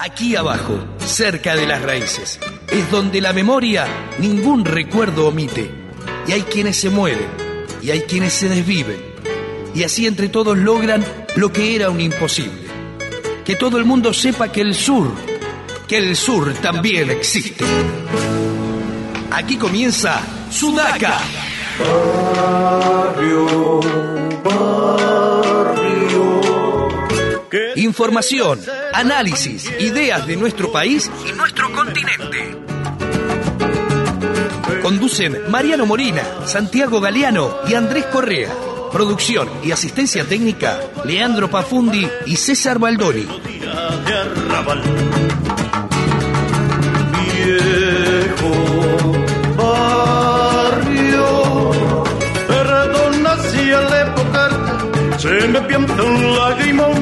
Aquí abajo, cerca de las raíces, es donde la memoria ningún recuerdo omite. Y hay quienes se mueren, y hay quienes se desviven. Y así entre todos logran lo que era un imposible. Que todo el mundo sepa que el sur, que el sur también existe. Aquí comienza Sudaca. Información, análisis, ideas de nuestro país y nuestro continente. Conducen Mariano Morina, Santiago Galeano y Andrés Correa. Producción y asistencia técnica, Leandro Pafundi y César Baldoni. barrio, se me pianta un lagrimón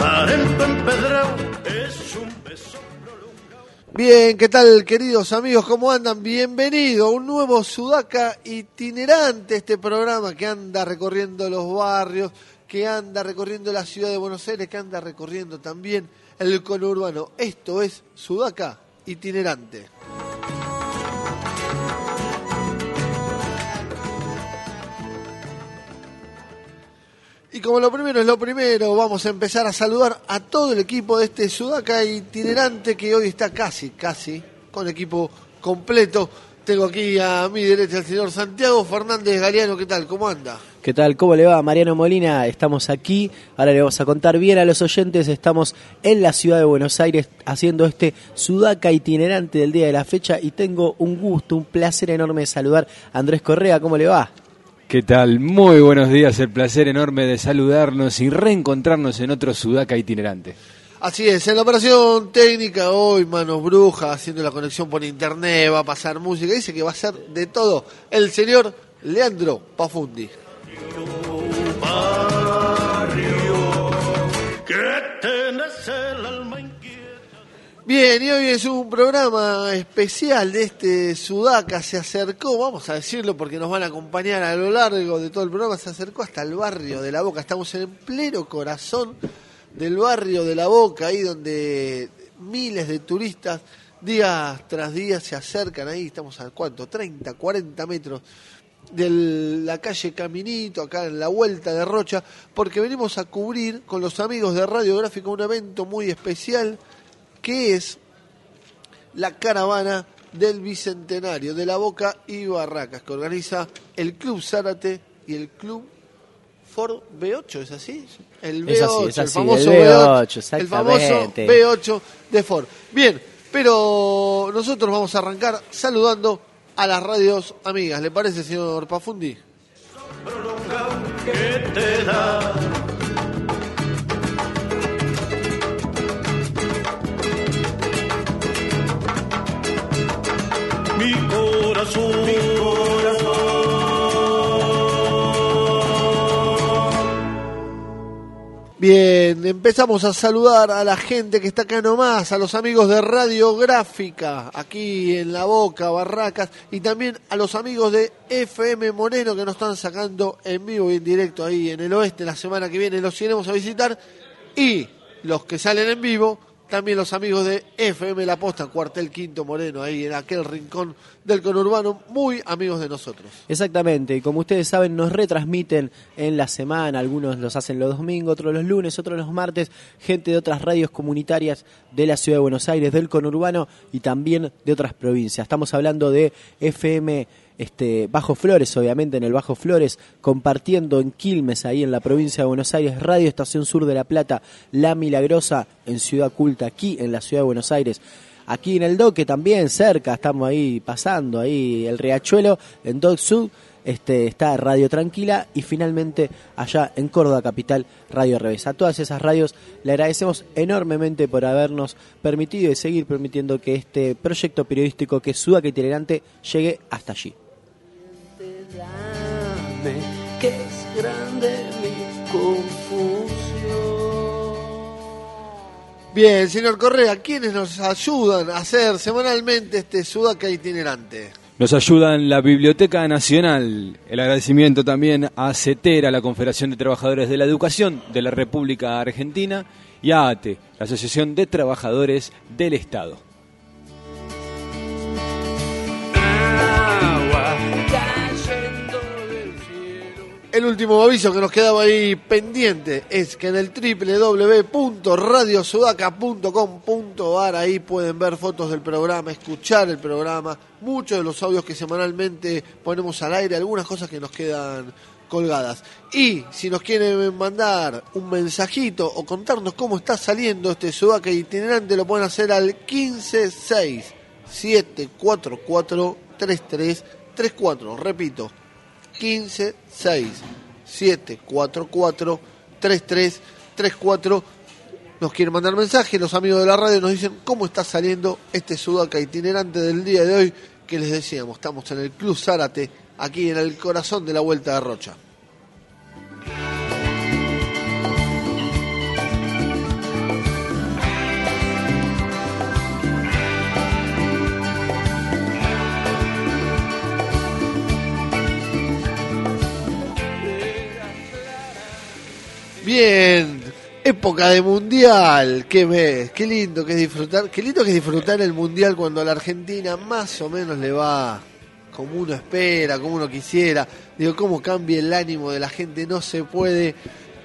empedrado es un beso. Bien, ¿qué tal queridos amigos? ¿Cómo andan? Bienvenido a un nuevo Sudaca itinerante, este programa que anda recorriendo los barrios, que anda recorriendo la ciudad de Buenos Aires, que anda recorriendo también el conurbano. Esto es Sudaca itinerante. Y como lo primero es lo primero, vamos a empezar a saludar a todo el equipo de este Sudaca itinerante que hoy está casi, casi con equipo completo. Tengo aquí a mi derecha al señor Santiago Fernández Galeano. ¿Qué tal? ¿Cómo anda? ¿Qué tal? ¿Cómo le va? Mariano Molina, estamos aquí. Ahora le vamos a contar bien a los oyentes. Estamos en la ciudad de Buenos Aires haciendo este sudaca itinerante del día de la fecha y tengo un gusto, un placer enorme de saludar a Andrés Correa. ¿Cómo le va? ¿Qué tal? Muy buenos días, el placer enorme de saludarnos y reencontrarnos en otro Sudaca itinerante. Así es, en la operación técnica hoy, manos brujas, haciendo la conexión por internet, va a pasar música, dice que va a ser de todo el señor Leandro Pafundi. Bien, y hoy es un programa especial de este Sudaca. Se acercó, vamos a decirlo porque nos van a acompañar a lo largo de todo el programa, se acercó hasta el barrio de La Boca. Estamos en pleno corazón del barrio de La Boca, ahí donde miles de turistas día tras día se acercan ahí. Estamos a cuánto, 30, 40 metros de la calle Caminito, acá en la vuelta de Rocha, porque venimos a cubrir con los amigos de Radiográfica un evento muy especial que es la caravana del Bicentenario de la Boca y Barracas, que organiza el Club Zárate y el Club Ford B8, ¿es así? El B8, Es así, es el famoso el B8, B8, el famoso exactamente. B8 de Ford. Bien, pero nosotros vamos a arrancar saludando a las radios amigas. ¿Le parece, señor Pafundi? que te da. Corazón, mi Bien, empezamos a saludar a la gente que está acá nomás, a los amigos de Radiográfica, aquí en La Boca, Barracas, y también a los amigos de FM Moreno que nos están sacando en vivo y en directo ahí en el oeste la semana que viene, los iremos a visitar, y los que salen en vivo, también los amigos de FM La Posta, Cuartel Quinto Moreno, ahí en aquel rincón del conurbano, muy amigos de nosotros. Exactamente, y como ustedes saben, nos retransmiten en la semana, algunos los hacen los domingos, otros los lunes, otros los martes, gente de otras radios comunitarias de la ciudad de Buenos Aires, del conurbano y también de otras provincias. Estamos hablando de FM este, Bajo Flores, obviamente en el Bajo Flores, compartiendo en Quilmes, ahí en la provincia de Buenos Aires, Radio Estación Sur de La Plata, La Milagrosa, en Ciudad Culta, aquí en la ciudad de Buenos Aires. Aquí en el Doque también, cerca, estamos ahí pasando, ahí el Riachuelo, en Dock Sud, este, está Radio Tranquila y finalmente allá en Córdoba Capital, Radio Revés. A todas esas radios le agradecemos enormemente por habernos permitido y seguir permitiendo que este proyecto periodístico que es Sudaca Itinerante llegue hasta allí. Que es grande mi confusión. Bien, señor Correa, ¿quiénes nos ayudan a hacer semanalmente este Sudaca itinerante? Nos ayudan la Biblioteca Nacional, el agradecimiento también a CETERA, la Confederación de Trabajadores de la Educación de la República Argentina, y a ATE, la Asociación de Trabajadores del Estado. El último aviso que nos quedaba ahí pendiente es que en el www.radiosudaca.com.ar ahí pueden ver fotos del programa, escuchar el programa, muchos de los audios que semanalmente ponemos al aire, algunas cosas que nos quedan colgadas. Y si nos quieren mandar un mensajito o contarnos cómo está saliendo este Sudaca itinerante, lo pueden hacer al 156 744 3334. Repito, 15 6 7 4 4 3 3 3 4 nos quieren mandar mensaje, los amigos de la radio nos dicen cómo está saliendo este sudaca itinerante del día de hoy que les decíamos, estamos en el Club Zárate, aquí en el corazón de la Vuelta de Rocha. Bien, época de mundial, qué ves, qué lindo que es disfrutar, qué lindo que es disfrutar el mundial cuando a la Argentina más o menos le va como uno espera, como uno quisiera. Digo, cómo cambia el ánimo de la gente, no se puede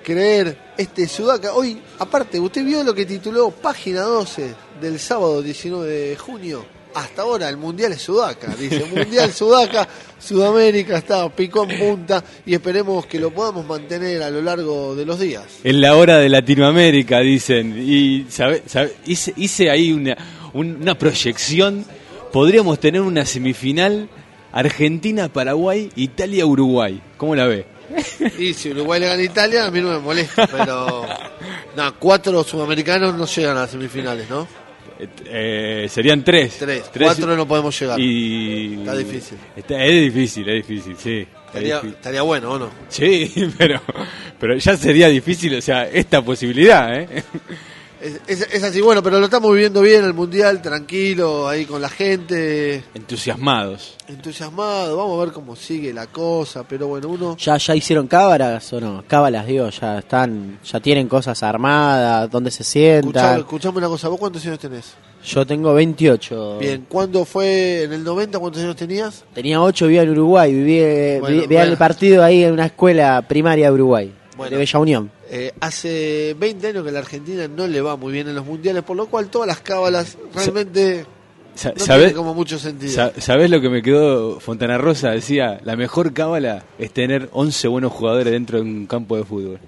creer este Sudaca. Hoy, aparte, usted vio lo que tituló Página 12 del sábado 19 de junio. Hasta ahora el Mundial es Sudaca, dice Mundial Sudaca, Sudamérica está picó en punta y esperemos que lo podamos mantener a lo largo de los días. En la hora de Latinoamérica, dicen. Y sabe, sabe, hice, hice ahí una, una proyección. Podríamos tener una semifinal Argentina, Paraguay, Italia, Uruguay. ¿Cómo la ve? Y si Uruguay le gana a Italia, a mí no me molesta, pero. No, cuatro sudamericanos no llegan a las semifinales, ¿no? Eh, serían tres. Tres. Cuatro no podemos llegar. Y... Está difícil. Está- es difícil, es difícil, sí. Es Estaría, difícil. estaría bueno, ¿o no? Sí, pero, pero ya sería difícil, o sea, esta posibilidad, ¿eh? Es, es- es así, bueno, pero lo estamos viviendo bien el Mundial, tranquilo, ahí con la gente, Entusiasmados. entusiasmado, vamos a ver cómo sigue la cosa, pero bueno, uno... ¿Ya, ¿Ya hicieron cábalas o no? Cábalas, digo, ya están, ya tienen cosas armadas, dónde se sientan. escuchame una cosa, ¿vos cuántos años tenés? Yo tengo 28. Bien, ¿cuándo fue en el 90? ¿Cuántos años tenías? Tenía 8, vivía en Uruguay, viví, Bueno, vi- veía bueno. el partido ahí en una escuela primaria de Uruguay, Bueno. de Bella Unión. Eh, hace 20 años que la Argentina no le va muy bien en los mundiales, por lo cual todas las cábalas realmente Sa- no ¿Sabés, tienen como mucho sentido. sa- ¿Sabés lo que me quedó Fontana Rosa? Decía, la mejor cábala es tener 11 buenos jugadores dentro de un campo de fútbol.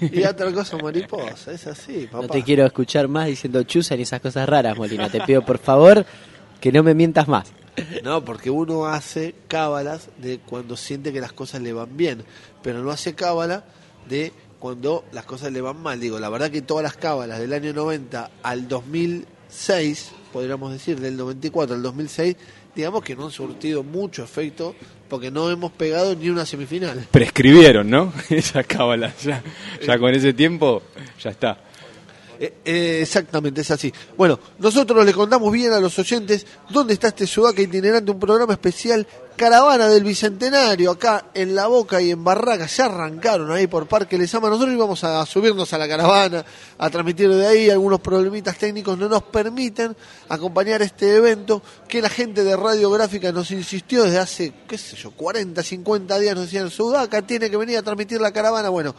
Y otra cosa mariposa, es así, papá. No te quiero escuchar más diciendo chusa ni esas cosas raras, Molina. Te pido por favor que no me mientas más. No, porque uno hace cábalas de cuando siente que las cosas le van bien, pero no hace cábala de cuando las cosas le van mal. Digo, la verdad que todas las cábalas del año 90 al 2006, podríamos decir, del 94 al 2006, digamos que no han surtido mucho efecto porque no hemos pegado ni una semifinal. Prescribieron, ¿no? Esa cábala. Ya, ya con ese tiempo, ya está. Eh, eh, exactamente, es así. Bueno, nosotros le contamos bien a los oyentes dónde está este Sudaca itinerante, un programa especial Caravana del Bicentenario, acá en La Boca y en Barraca. Ya arrancaron ahí por Parque Les Ama. Nosotros íbamos a subirnos a la caravana, a transmitir de ahí. Algunos problemitas técnicos no nos permiten acompañar este evento que la gente de Radiográfica nos insistió desde hace, qué sé yo, 40, 50 días. Nos decían, Sudaca tiene que venir a transmitir la caravana. Bueno,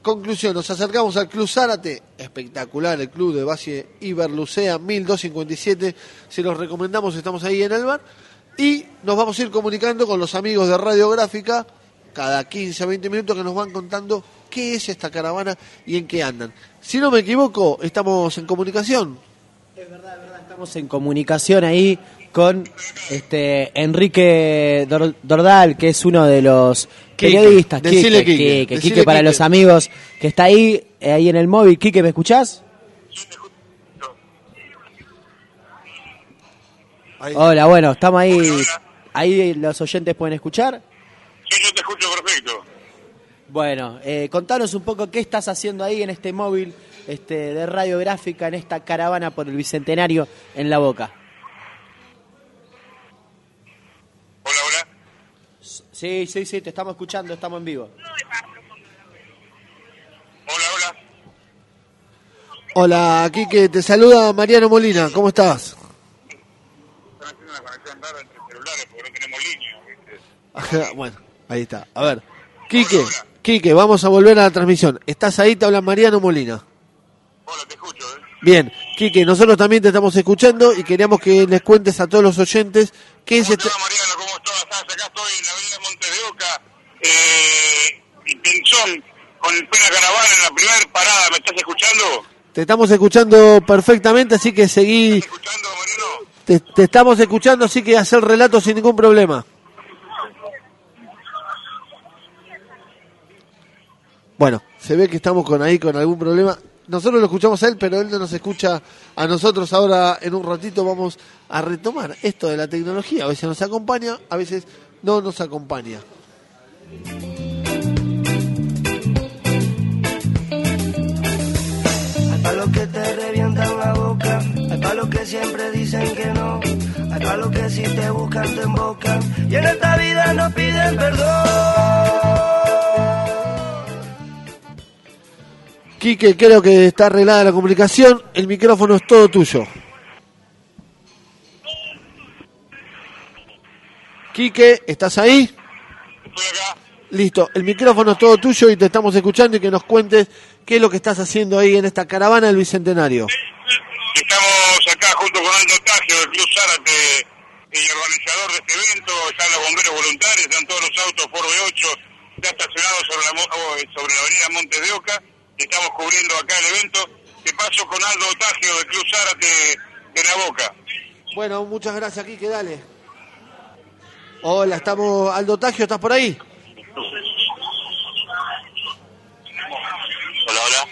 Conclusión, nos acercamos al Club Zárate, espectacular el club de base Iberlucea 1257, se los recomendamos, estamos ahí en el bar y nos vamos a ir comunicando con los amigos de Radiográfica cada 15 a 20 minutos que nos van contando qué es esta caravana y en qué andan. Si no me equivoco, estamos en comunicación. Estamos en comunicación ahí con este Enrique Dor- Dordal, que es uno de los Quique, periodistas. Quique, Quique, decile Quique para Quique. los amigos que está ahí, eh, ahí en el móvil. Quique, ¿me escuchás? Ahí. Hola, bueno, estamos ahí. Ahí los oyentes pueden escuchar. Sí, yo te escucho perfecto. Bueno, eh, contanos un poco qué estás haciendo ahí en este móvil este, de radiográfica, en esta caravana por el Bicentenario en La Boca. Sí, sí, sí, te estamos escuchando, estamos en vivo. Hola, hola. Hola, Quique, te saluda Mariano Molina, ¿cómo estás? Están haciendo una conexión rara entre celulares porque no tenemos línea, ¿viste? bueno, ahí está. A ver, Quique, Quique, vamos a volver a la transmisión. ¿Estás ahí? Te habla Mariano Molina. Hola, te escucho, ¿eh? Bien, Quique, nosotros también te estamos escuchando y queríamos que les cuentes a todos los oyentes qué se... ¿Cómo te va, Mariano? ¿Cómo estás? Acá estoy en la avenida Montes de Oca, eh, Pinzón, con el Pena Caravana en la primera parada. ¿Me estás escuchando? Te estamos escuchando perfectamente, así que seguí... ¿Estás escuchando, Mariano? Te, te estamos escuchando, así que haz el relato sin ningún problema. Bueno, se ve que estamos con ahí con algún problema. Nosotros lo escuchamos a él, pero él no nos escucha a nosotros. Ahora, en un ratito, vamos a retomar esto de la tecnología. A veces nos acompaña, a veces no nos acompaña. Hay palos que te revientan la boca, hay palos que siempre dicen que no, hay palos que si te buscan te embocan y en esta vida no piden perdón. Quique, creo que está arreglada la comunicación. El micrófono es todo tuyo. Quique, ¿estás ahí? Listo, el micrófono es todo tuyo y te estamos escuchando y que nos cuentes qué es lo que estás haciendo ahí en esta caravana del Bicentenario. Estamos acá junto con Aldo Tagio del Club Zárate, el organizador de este evento. Están los bomberos voluntarios, están todos los autos Ford B8 ya estacionados sobre la, sobre la avenida Montes de Oca. Estamos cubriendo acá el evento. Te paso con Aldo Tagio del Club Zárate de la Boca. Bueno, muchas gracias, Quique, dale. Hola, estamos. Aldo Tagio, ¿estás por ahí? Hola, hola.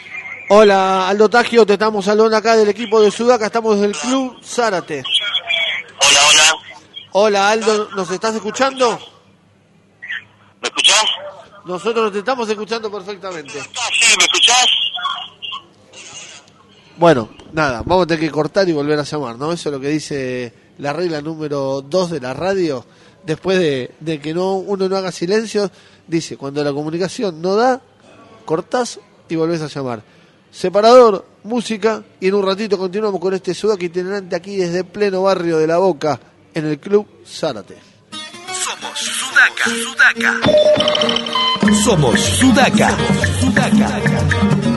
Hola, Aldo Tagio, te estamos saludando acá del equipo de Sudaca, estamos del Club Zárate. Hola, hola. Hola, Aldo, ¿nos estás escuchando? ¿Me escuchás? Nosotros te estamos escuchando perfectamente. Sí, ¿me escuchás? Bueno, nada, vamos a tener que cortar y volver a llamar, ¿no? Eso es lo que dice la regla número 2 de la radio. Después de, de que no uno no haga silencio, dice, cuando la comunicación no da, cortás y volvés a llamar. Separador, música, y en un ratito continuamos con este Sudaca itinerante aquí desde pleno barrio de La Boca, en el Club Zárate. Sudaca, Sudaca. Somos Sudaca, Sudaca.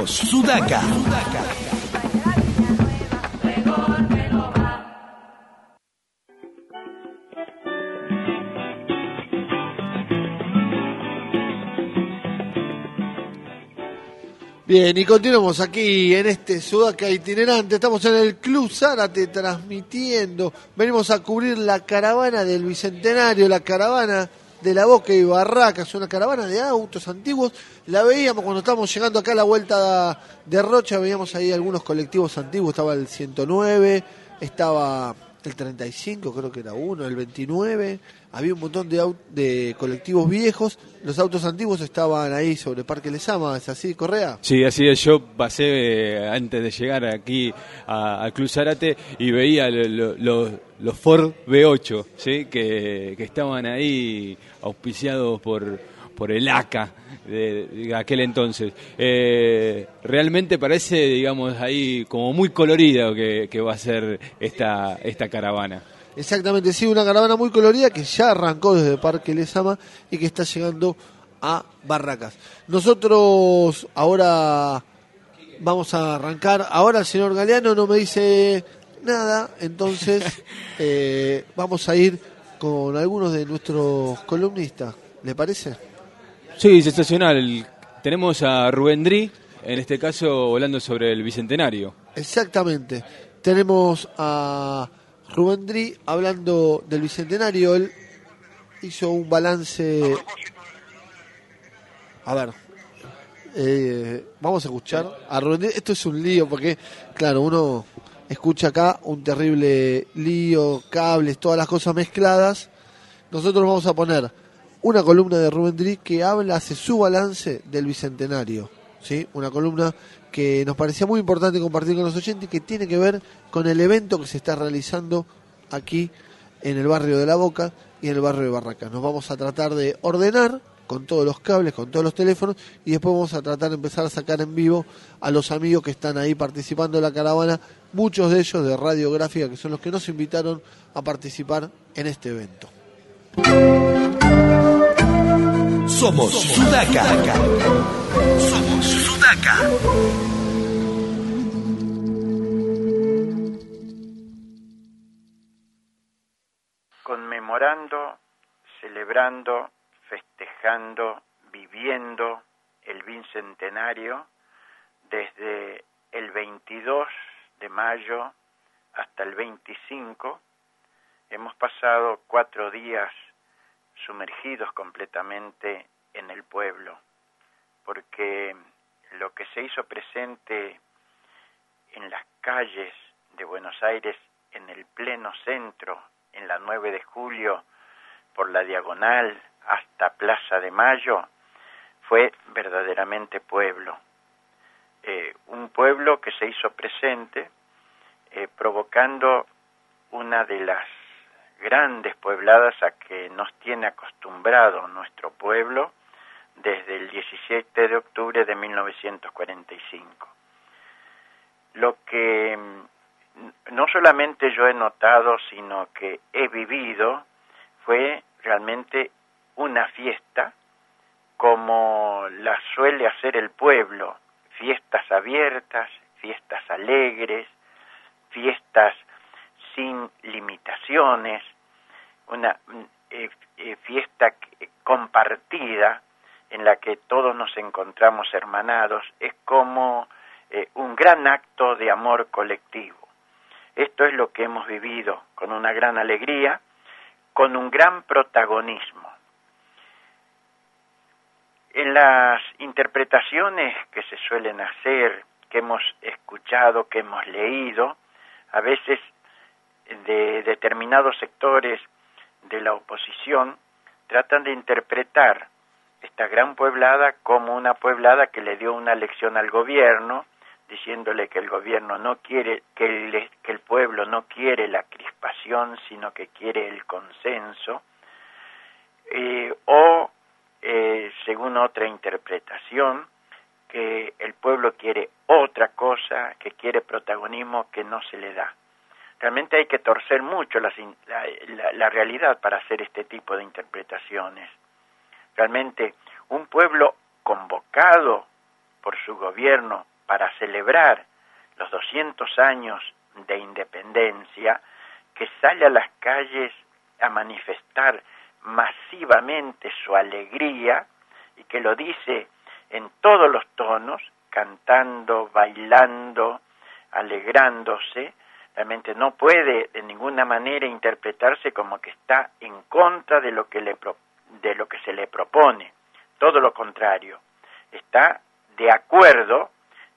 Sudaca. Bien, y continuamos aquí en este Sudaca itinerante. Estamos en el Club Zárate transmitiendo. Venimos a cubrir la caravana del Bicentenario, la caravana de la Boca y Barracas, una caravana de autos antiguos. La veíamos cuando estábamos llegando acá a la vuelta de Rocha, veíamos ahí algunos colectivos antiguos. Estaba el 109, estaba el 35, creo que era uno, el 29. Había un montón de, de colectivos viejos. Los autos antiguos estaban ahí sobre Parque Lesama, ¿es así, Correa? Sí, así es. Yo pasé eh, antes de llegar aquí a- al Club Zárate y veía lo- lo- lo- los Ford V8, ¿sí? que, que estaban ahí auspiciados por, por el ACA de, de aquel entonces. Eh, realmente parece, digamos, ahí como muy colorido que, que va a ser esta, esta caravana. Exactamente, sí, una caravana muy colorida que ya arrancó desde Parque Lesama y que está llegando a Barracas. Nosotros ahora vamos a arrancar. Ahora el señor Galeano no me dice nada, entonces eh, vamos a ir con algunos de nuestros columnistas. ¿Le parece? Sí, sensacional. Tenemos a Rubén Dri, en este caso volando sobre el Bicentenario. Exactamente. Tenemos a Rubén Dri hablando del Bicentenario. Él hizo un balance. A ver. eh, vamos a escuchar a Rubén Dri. Esto es un lío porque, claro, uno escucha acá un terrible lío, cables, todas las cosas mezcladas. Nosotros vamos a poner una columna de Rubén Dri que habla, hace su balance del Bicentenario. ¿sí? Una columna que nos parecía muy importante compartir con los oyentes que tiene que ver con el evento que se está realizando aquí en el barrio de La Boca y en el barrio de Barracas. Nos vamos a tratar de ordenar con todos los cables, con todos los teléfonos y después vamos a tratar de empezar a sacar en vivo a los amigos que están ahí participando de la caravana, muchos de ellos de radiográfica que son los que nos invitaron a participar en este evento. Somos Sudaka. Somos Sudaca. Conmemorando, celebrando festejando, viviendo el bicentenario desde el 22 de mayo hasta el 25. Hemos pasado cuatro días sumergidos completamente en el pueblo, porque lo que se hizo presente en las calles de Buenos Aires, en el pleno centro, en la 9 de julio, por la diagonal hasta Plaza de Mayo, fue verdaderamente pueblo. Eh, un pueblo que se hizo presente eh, provocando una de las grandes puebladas a que nos tiene acostumbrado nuestro pueblo desde el 17 de octubre de 1945. Lo que mm, no solamente yo he notado, sino que he vivido, fue realmente una fiesta como la suele hacer el pueblo, fiestas abiertas, fiestas alegres, fiestas sin limitaciones, una eh, eh, fiesta compartida en la que todos nos encontramos hermanados, es como eh, un gran acto de amor colectivo. Esto es lo que hemos vivido con una gran alegría, con un gran protagonismo. En las interpretaciones que se suelen hacer, que hemos escuchado, que hemos leído, a veces de determinados sectores de la oposición tratan de interpretar esta gran pueblada como una pueblada que le dio una lección al gobierno, diciéndole que el gobierno no quiere, que el, que el pueblo no quiere la crispación, sino que quiere el consenso, eh, o eh, según otra interpretación, que el pueblo quiere otra cosa, que quiere protagonismo que no se le da. Realmente hay que torcer mucho la, la, la realidad para hacer este tipo de interpretaciones. Realmente un pueblo convocado por su gobierno para celebrar los 200 años de independencia, que sale a las calles a manifestar masivamente su alegría y que lo dice en todos los tonos, cantando, bailando, alegrándose, realmente no puede de ninguna manera interpretarse como que está en contra de lo que le de lo que se le propone, todo lo contrario, está de acuerdo,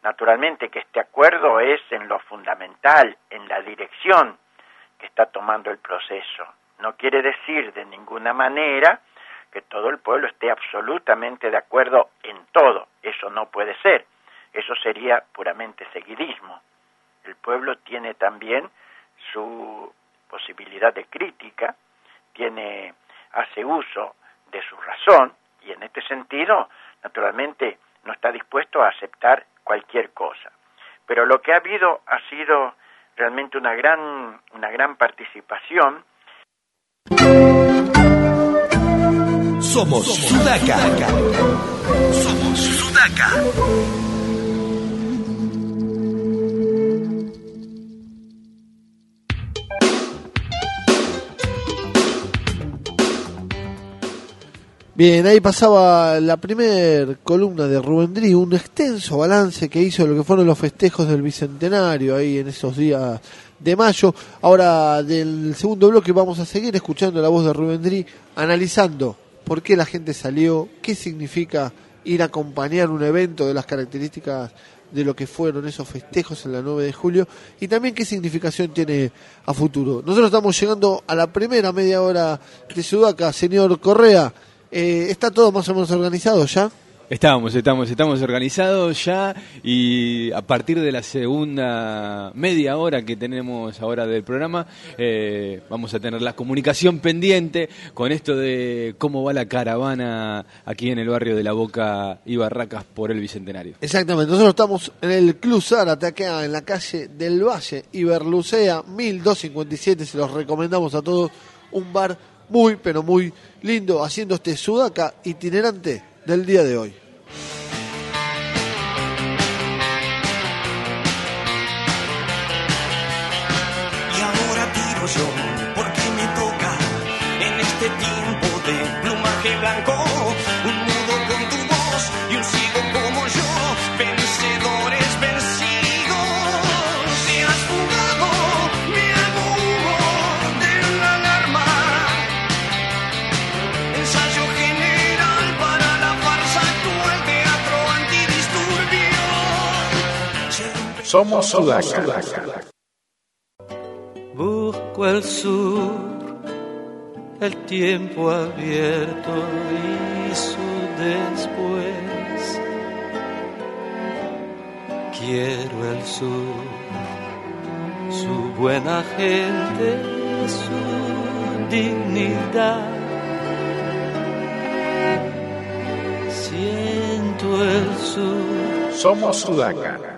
naturalmente que este acuerdo es en lo fundamental, en la dirección que está tomando el proceso. No quiere decir de ninguna manera que todo el pueblo esté absolutamente de acuerdo en todo, eso no puede ser, eso sería puramente seguidismo. El pueblo tiene también su posibilidad de crítica, tiene hace uso de su razón y en este sentido, naturalmente, no está dispuesto a aceptar cualquier cosa. Pero lo que ha habido ha sido realmente una gran, una gran participación. Somos Sudaca. Somos Sudaca. Bien, ahí pasaba la primer columna de Rubén Drí, un extenso balance que hizo de lo que fueron los festejos del Bicentenario ahí en esos días de mayo. Ahora, del segundo bloque vamos a seguir escuchando la voz de Rubén Drí, analizando por qué la gente salió, qué significa ir a acompañar un evento de las características de lo que fueron esos festejos en la 9 de julio y también qué significación tiene a futuro. Nosotros estamos llegando a la primera media hora de Sudaca, señor Correa. Eh, ¿Está todo más o menos organizado ya? Estamos, estamos, estamos organizados ya y a partir de la segunda media hora que tenemos ahora del programa eh, vamos a tener la comunicación pendiente con esto de cómo va la caravana aquí en el barrio de La Boca y Barracas por el Bicentenario. Exactamente, nosotros estamos en el Club Zárate acá en la calle del Valle, Iberlucea 1257, se los recomendamos a todos, un bar muy pero muy lindo haciendo este sudaca itinerante del día de hoy. Y ahora tiro yo, porque me toca en este tiempo de plumaje blanco, Somos Sudaca. Busco el sur, el tiempo abierto y su después. Quiero el sur, su buena gente, su dignidad. Siento el sur. Somos Sudaca.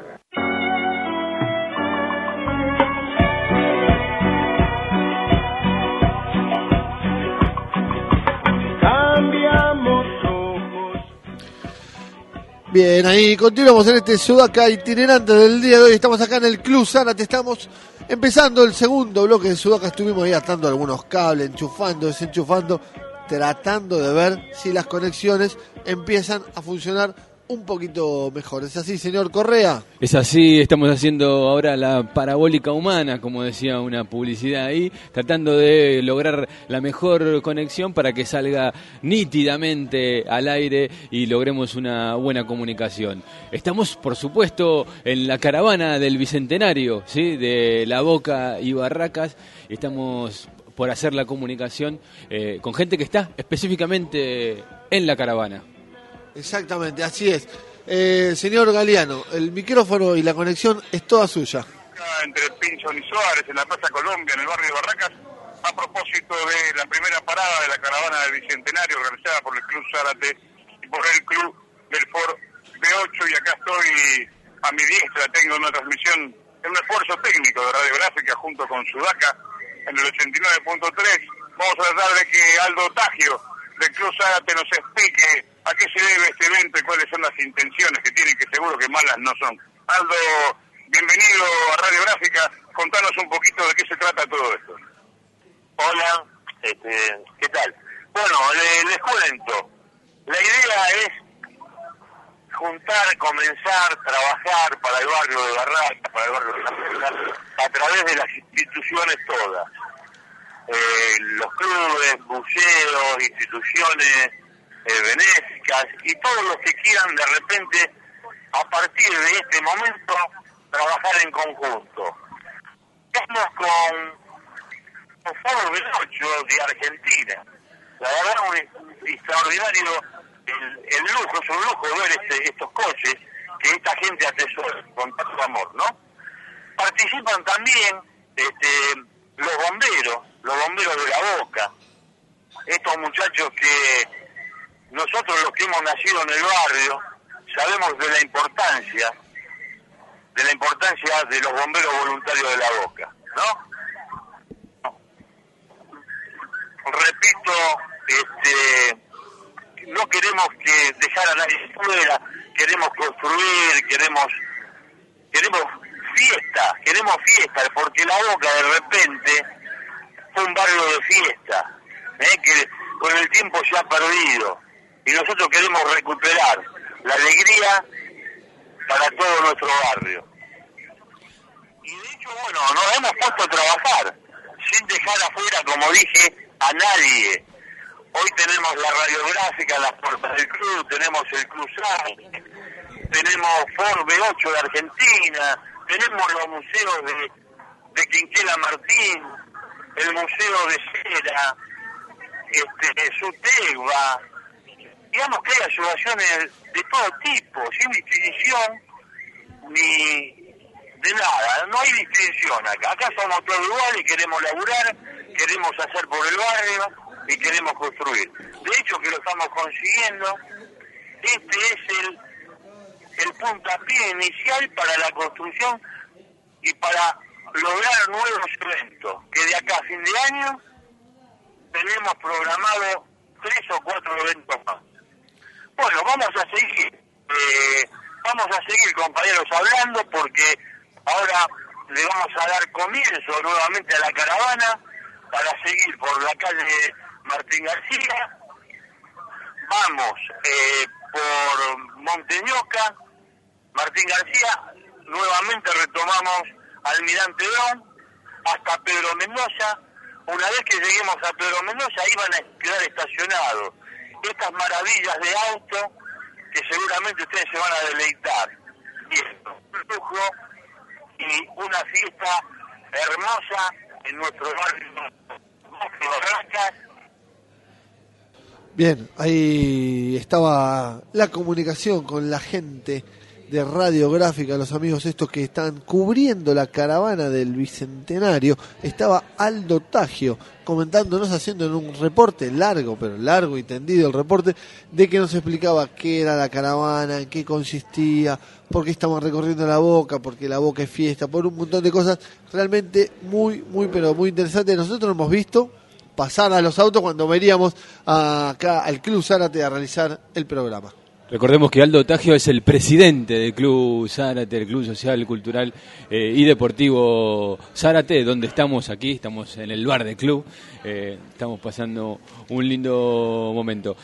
Bien, ahí continuamos en este Sudaca itinerante del día de hoy. Estamos acá en el Club Zárate, estamos empezando el segundo bloque de Sudaca. Estuvimos ahí atando algunos cables, enchufando, desenchufando, tratando de ver si las conexiones empiezan a funcionar un poquito mejor. ¿Es así, señor Correa? Es así, estamos haciendo ahora la parabólica humana, como decía una publicidad ahí, tratando de lograr la mejor conexión para que salga nítidamente al aire y logremos una buena comunicación. Estamos, por supuesto, en la caravana del Bicentenario, ¿sí? de La Boca y Barracas. Estamos por hacer la comunicación eh, con gente que está específicamente en la caravana. Exactamente, así es. Eh, señor Galeano, el micrófono y la conexión es toda suya. entre Pinzón y Suárez, en la Plaza Colombia, en el barrio de Barracas, a propósito de la primera parada de la caravana del Bicentenario organizada por el Club Zárate y por el Club del Ford B8. Y acá estoy a mi diestra, tengo una transmisión, en un esfuerzo técnico de radiográfica junto con Sudaca en el 89.3. Vamos a tratar de que Aldo Tagio del Club Zárate nos explique a qué se debe este evento y cuáles son las intenciones que tienen, que seguro que malas no son. Aldo, bienvenido a Radiográfica. Contanos un poquito de qué se trata todo esto. Hola, este, ¿qué tal? Bueno, le- les cuento. La idea es juntar, comenzar, trabajar para el barrio de Barraca, para el barrio de Plata, a través de las instituciones todas. Eh, los clubes, museos, instituciones eh, benéficas y todos los que quieran de repente, a partir de este momento, trabajar en conjunto. Estamos con Foro 8 de Argentina. La verdad, un extraordinario el, el lujo, es un lujo ver este, estos coches que esta gente atesora con tanto amor, ¿no? Participan también este, los bomberos, los bomberos de la boca, estos muchachos que nosotros los que hemos nacido en el barrio sabemos de la importancia, de la importancia de los bomberos voluntarios de la boca, ¿no? repito, este, no queremos que dejar a nadie fuera, queremos construir, queremos, queremos fiesta, queremos fiesta, porque la boca de repente fue un barrio de fiesta, ¿eh? que con el tiempo se ha perdido, y nosotros queremos recuperar la alegría para todo nuestro barrio. Y de hecho, bueno, nos hemos puesto a trabajar, sin dejar afuera, como dije, a nadie. Hoy tenemos la radiográfica las puertas del club, tenemos el Club tenemos Ford B8 de Argentina, tenemos los museos de, de Quinquela Martín, el Museo de Cera, este, Sutegua, digamos que hay asociaciones de todo tipo, sin distinción ni de nada, no hay distinción acá, acá somos todos iguales, queremos laburar, queremos hacer por el barrio y queremos construir. De hecho que lo estamos consiguiendo, este es el, el puntapié inicial para la construcción y para lograr nuevos eventos, que de acá a fin de año tenemos programado tres o cuatro eventos más. Bueno, vamos a seguir, eh, vamos a seguir compañeros hablando porque ahora le vamos a dar comienzo nuevamente a la caravana para seguir por la calle Martín García, vamos eh, por Monteñoca, Martín García, nuevamente retomamos Almirante León, hasta Pedro Mendoza. Una vez que lleguemos a Pedro Mendoza, ahí van a quedar estacionados estas maravillas de auto que seguramente ustedes se van a deleitar. Y es un lujo y una fiesta hermosa en nuestro barrio Bien, ahí estaba la comunicación con la gente de Radiográfica, los amigos estos que están cubriendo la caravana del Bicentenario. Estaba Aldo Tagio comentándonos, haciendo en un reporte largo, pero largo y tendido el reporte, de que nos explicaba qué era la caravana, en qué consistía, por qué estamos recorriendo la boca, porque la boca es fiesta, por un montón de cosas realmente muy, muy, pero muy interesantes. Nosotros hemos visto pasar a los autos cuando veníamos acá al Club Zárate a realizar el programa. Recordemos que Aldo Tagio es el presidente del Club Zárate, el Club Social, Cultural eh, y Deportivo Zárate, donde estamos aquí, estamos en el bar del club, eh, estamos pasando un lindo momento.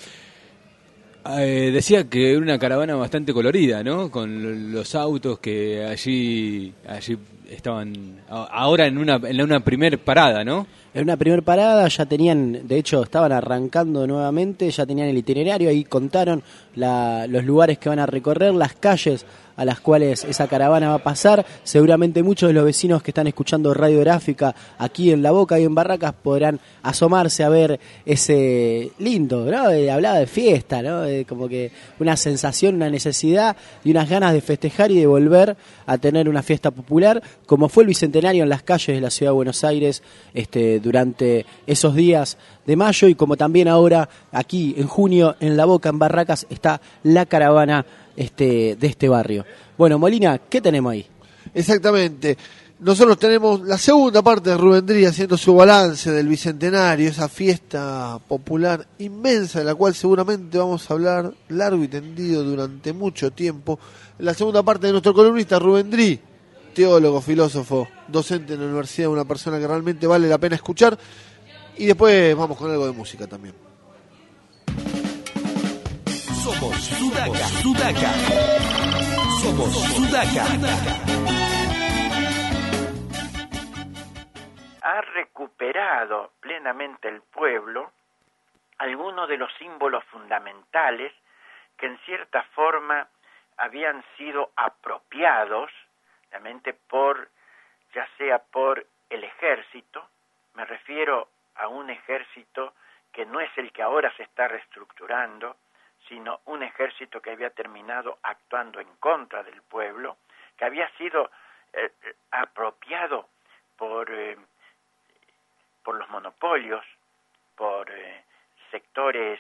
Eh, decía que era una caravana bastante colorida, ¿no? Con los autos que allí, allí estaban ahora en una, en una primer parada, ¿no? En una primera parada ya tenían, de hecho estaban arrancando nuevamente, ya tenían el itinerario, ahí contaron la- los lugares que van a recorrer, las calles a las cuales esa caravana va a pasar. Seguramente muchos de los vecinos que están escuchando radiográfica aquí en La Boca y en Barracas podrán asomarse a ver ese lindo, ¿no? Hablaba de fiesta, ¿no? Como que una sensación, una necesidad y unas ganas de festejar y de volver a tener una fiesta popular, como fue el Bicentenario en las calles de la ciudad de Buenos Aires este, durante esos días de mayo y como también ahora aquí en junio en La Boca, en Barracas, está la caravana este, de este barrio. Bueno, Molina, ¿qué tenemos ahí? Exactamente. Nosotros tenemos la segunda parte de Rubén haciendo su balance del Bicentenario, esa fiesta popular inmensa de la cual seguramente vamos a hablar largo y tendido durante mucho tiempo. La segunda parte de nuestro columnista Rubén teólogo, filósofo, docente en la universidad, una persona que realmente vale la pena escuchar. Y después vamos con algo de música también. Somos Sudaca, Sudaca. Somos Sudaca. ha recuperado plenamente el pueblo algunos de los símbolos fundamentales que en cierta forma habían sido apropiados realmente por ya sea por el ejército, me refiero a un ejército que no es el que ahora se está reestructurando, sino un ejército que había terminado actuando en contra del pueblo, que había sido eh, eh, apropiado por eh, por los monopolios, por eh, sectores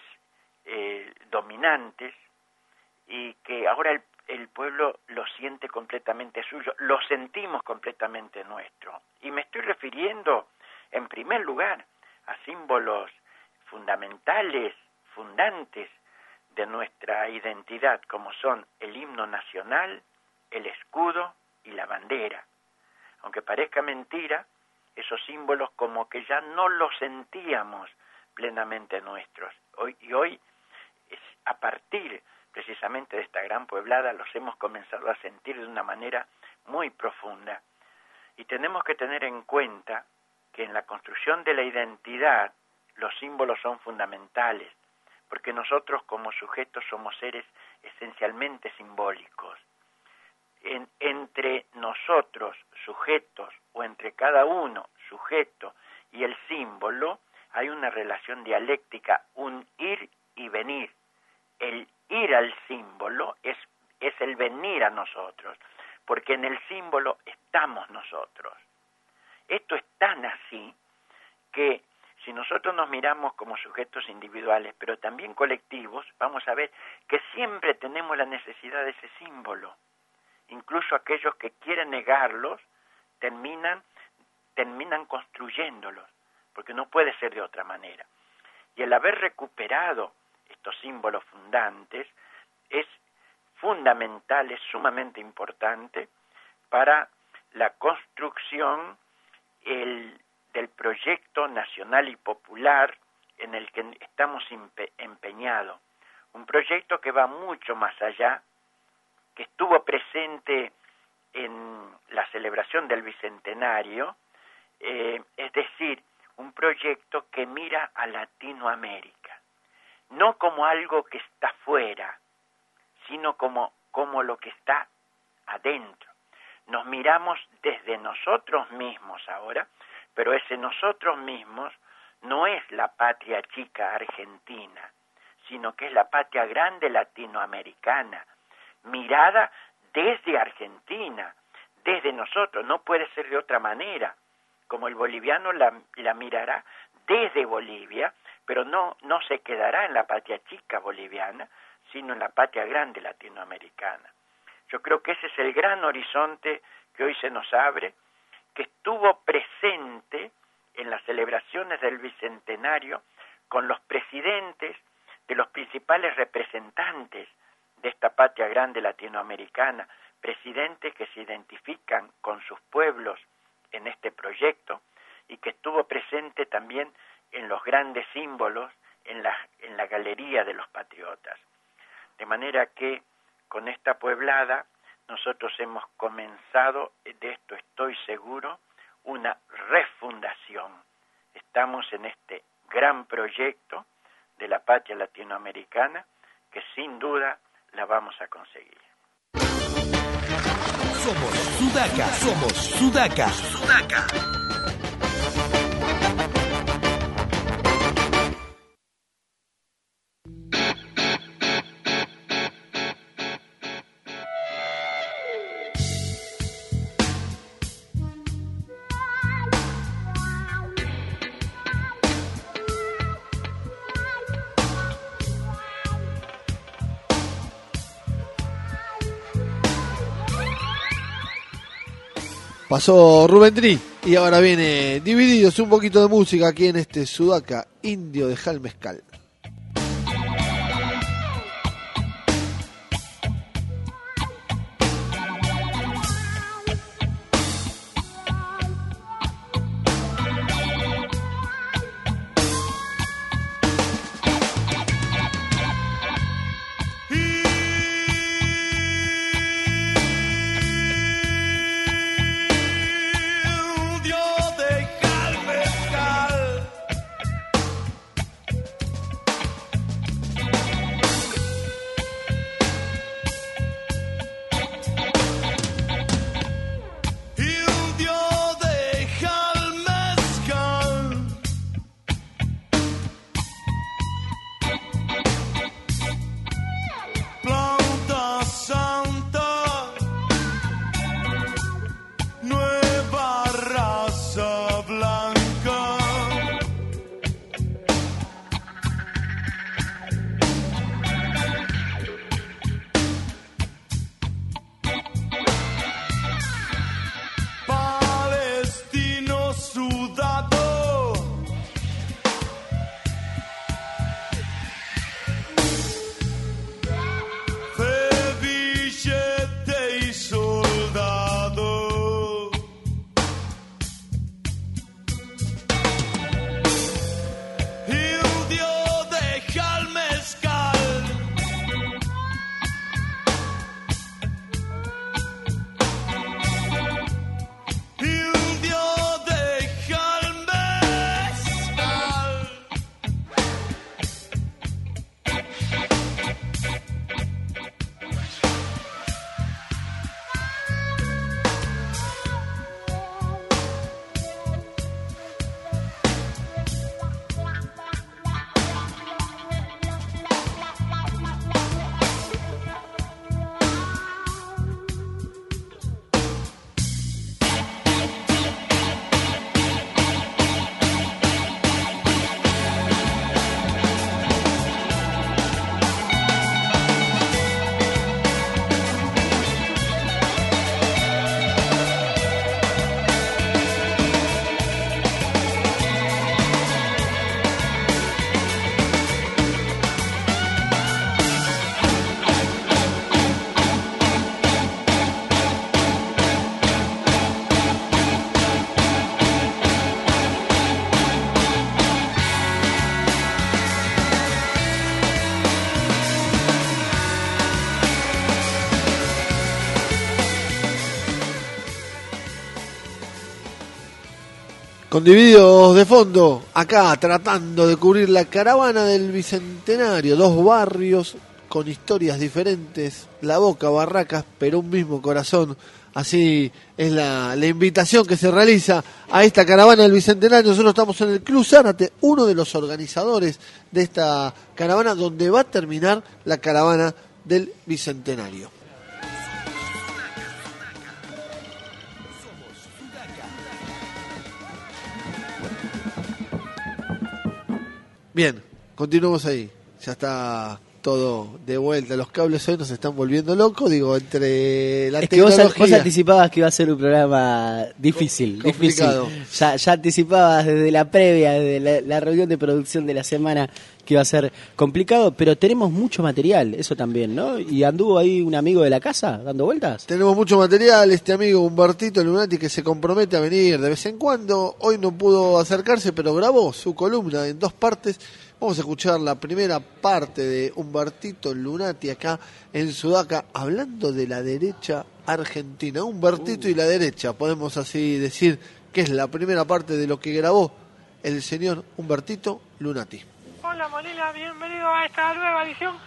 dominantes y que ahora el, el pueblo lo siente completamente suyo, lo sentimos completamente nuestro. Y me estoy refiriendo, en primer lugar, a símbolos fundamentales, fundantes de nuestra identidad, como son el himno nacional, el escudo y la bandera. Aunque parezca mentira, esos símbolos como que ya no los sentíamos plenamente nuestros. Hoy, y hoy, es a partir precisamente de esta gran pueblada, los hemos comenzado a sentir de una manera muy profunda. Y tenemos que tener en cuenta que en la construcción de la identidad los símbolos son fundamentales, porque nosotros como sujetos somos seres esencialmente simbólicos. En, entre nosotros, sujetos, o entre cada uno, sujeto, y el símbolo, hay una relación dialéctica, un ir y venir. El ir al símbolo es, es el venir a nosotros, porque en el símbolo estamos nosotros. Esto es tan así que si nosotros nos miramos como sujetos individuales, pero también colectivos, vamos a ver que siempre tenemos la necesidad de ese símbolo. Incluso aquellos que quieren negarlos terminan terminan construyéndolos, porque no puede ser de otra manera. Y el haber recuperado estos símbolos fundantes es fundamental, es sumamente importante para la construcción el, del proyecto nacional y popular en el que estamos empe- empeñados. Un proyecto que va mucho más allá, que estuvo presente en la celebración del Bicentenario, eh, es decir, un proyecto que mira a Latinoamérica, no como algo que está fuera, sino como, como lo que está adentro. Nos miramos desde nosotros mismos ahora, pero ese nosotros mismos no es la patria chica argentina, sino que es la patria grande latinoamericana, mirada desde Argentina, desde nosotros, no puede ser de otra manera, como el boliviano la, la mirará desde Bolivia, pero no, no se quedará en la patria chica boliviana, sino en la patria grande latinoamericana. Yo creo que ese es el gran horizonte que hoy se nos abre, que estuvo presente en las celebraciones del Bicentenario con los presidentes de los principales representantes de esta patria grande latinoamericana, presidentes que se identifican con sus pueblos en este proyecto y que estuvo presente también en los grandes símbolos en la, en la galería de los patriotas. De manera que con esta pueblada nosotros hemos comenzado, de esto estoy seguro, una refundación. Estamos en este gran proyecto de la patria latinoamericana que sin duda la vamos a conseguir. Somos Sudaca, somos Sudaca, Sudaca. Pasó Rubén Tri y ahora viene divididos un poquito de música aquí en este Sudaca Indio de Jalmezcal. Con divididos de fondo, acá tratando de cubrir la caravana del Bicentenario, dos barrios con historias diferentes, la boca, barracas, pero un mismo corazón. Así es la, la invitación que se realiza a esta caravana del Bicentenario. Nosotros estamos en el Club Zárate, uno de los organizadores de esta caravana, donde va a terminar la caravana del Bicentenario. Bien, continuamos ahí. Ya está todo de vuelta. Los cables hoy nos están volviendo locos. Digo, entre la Es que vos, tecnología. vos anticipabas que iba a ser un programa difícil, Com- complicado. difícil. Ya, ya anticipabas desde la previa, desde la, la reunión de producción de la semana que iba a ser complicado, pero tenemos mucho material, eso también, ¿no? Y anduvo ahí un amigo de la casa dando vueltas. Tenemos mucho material. Este amigo Humbertito Lunati que se compromete a venir de vez en cuando. Hoy no pudo acercarse, pero grabó su columna en dos partes. Vamos a escuchar la primera parte de Humbertito Lunati acá en Sudaca, hablando de la derecha argentina. Humbertito y la derecha, podemos así decir que es la primera parte de lo que grabó el señor Humbertito Lunati. Hola Molina, bienvenido a esta nueva edición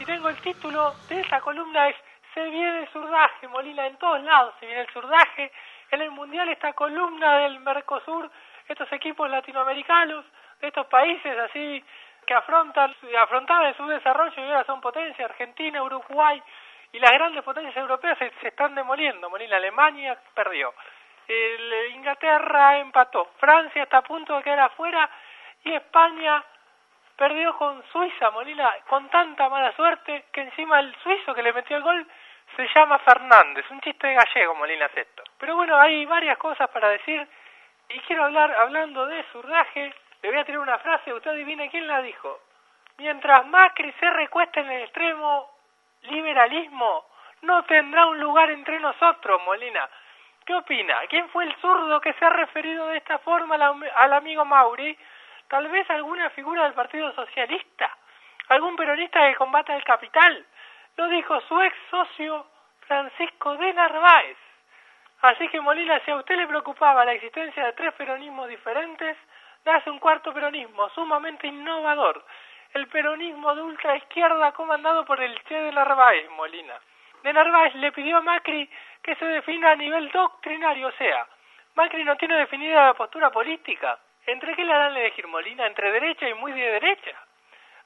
y tengo el título de esta columna es Se viene el surdaje, Molina, en todos lados se viene el surdaje, en el Mundial esta columna del Mercosur, estos equipos latinoamericanos, estos países así que afrontan, afrontaban su desarrollo y ahora son potencias, Argentina, Uruguay y las grandes potencias europeas se, se están demoliendo, Molina, Alemania perdió, el- Inglaterra empató, Francia está a punto de quedar afuera y España perdió con Suiza, Molina, con tanta mala suerte que encima el suizo que le metió el gol se llama Fernández, un chiste gallego, Molina es esto. Pero bueno, hay varias cosas para decir y quiero hablar, hablando de surdaje, le voy a tirar una frase, usted adivine quién la dijo. Mientras Macri se recueste en el extremo liberalismo, no tendrá un lugar entre nosotros, Molina. ¿Qué opina? ¿Quién fue el zurdo que se ha referido de esta forma al, am- al amigo Mauri? Tal vez alguna figura del Partido Socialista, algún peronista que combata el capital. Lo dijo su ex socio Francisco de Narváez. Así que Molina, si a usted le preocupaba la existencia de tres peronismos diferentes, nace un cuarto peronismo sumamente innovador, el peronismo de ultraizquierda comandado por el Che de Narváez, Molina. De Narváez le pidió a Macri que se defina a nivel doctrinario, o sea, Macri no tiene definida la postura política. ¿Entre qué le harán elegir Molina? ¿Entre derecha y muy de derecha?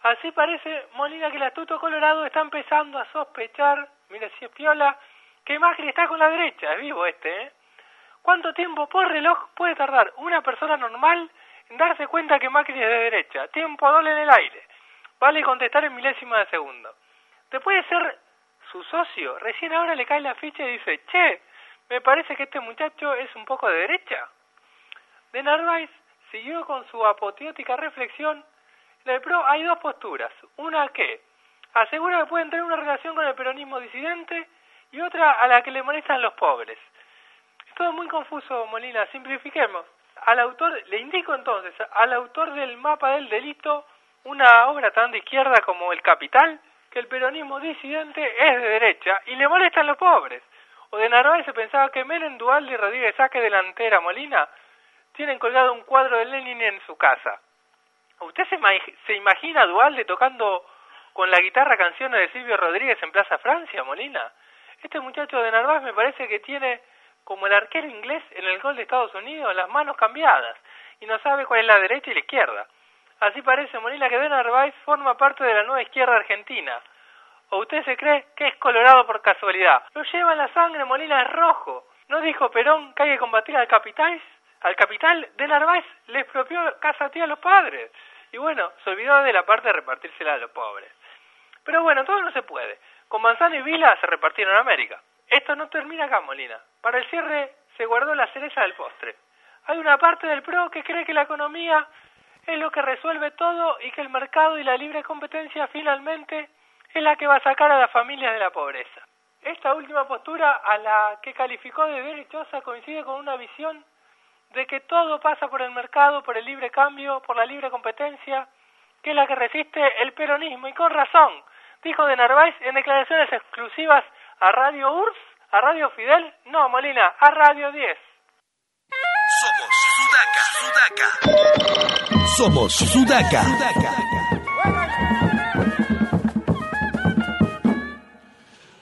Así parece, Molina, que el astuto colorado está empezando a sospechar, mire si es piola, que Macri está con la derecha, es vivo este, ¿eh? ¿Cuánto tiempo por reloj puede tardar una persona normal darse cuenta que Macri es de derecha? Tiempo doble en el aire. Vale contestar en milésima de segundo. Después de ser su socio, recién ahora le cae la ficha y dice, che, me parece que este muchacho es un poco de derecha. De Narváez siguió con su apoteótica reflexión. El PRO hay dos posturas. Una que asegura que pueden tener una relación con el peronismo disidente y otra a la que le molestan los pobres. Es todo muy confuso, Molina. Simplifiquemos. Al autor, le indico entonces, al autor del mapa del delito, una obra tan de izquierda como El Capital, que el peronismo disidente es de derecha y le molestan los pobres. O de Narváez se pensaba que Menem, Dualde y Rodríguez Saque delantera, Molina, tienen colgado un cuadro de Lenin en su casa. ¿Usted se, se imagina a Dualde tocando con la guitarra canciones de Silvio Rodríguez en Plaza Francia, Molina? Este muchacho de Narváez me parece que tiene, como el arquero inglés en el gol de Estados Unidos, las manos cambiadas y no sabe cuál es la derecha y la izquierda. Así parece, Molina, que de Narváez forma parte de la nueva izquierda argentina. ¿O usted se cree que es colorado por casualidad? Lo lleva en la sangre, Molina es rojo. ¿No dijo Perón que hay que combatir al capital? Al capital de Narváez le expropió casa tía a los padres. Y bueno, se olvidó de la parte de repartírsela a los pobres. Pero bueno, todo no se puede. Con Manzano y Vila se repartieron América. Esto no termina acá, Molina. Para el cierre se guardó la cereza del postre. Hay una parte del PRO que cree que la economía es lo que resuelve todo y que el mercado y la libre competencia finalmente es la que va a sacar a las familias de la pobreza. Esta última postura, a la que calificó de derechosa, coincide con una visión de que todo pasa por el mercado, por el libre cambio, por la libre competencia, que es la que resiste el peronismo, y con razón, dijo de Narváez en declaraciones exclusivas a Radio URSS, a Radio Fidel, no, Molina, a Radio 10. Somos Sudaca. Somos Sudaca.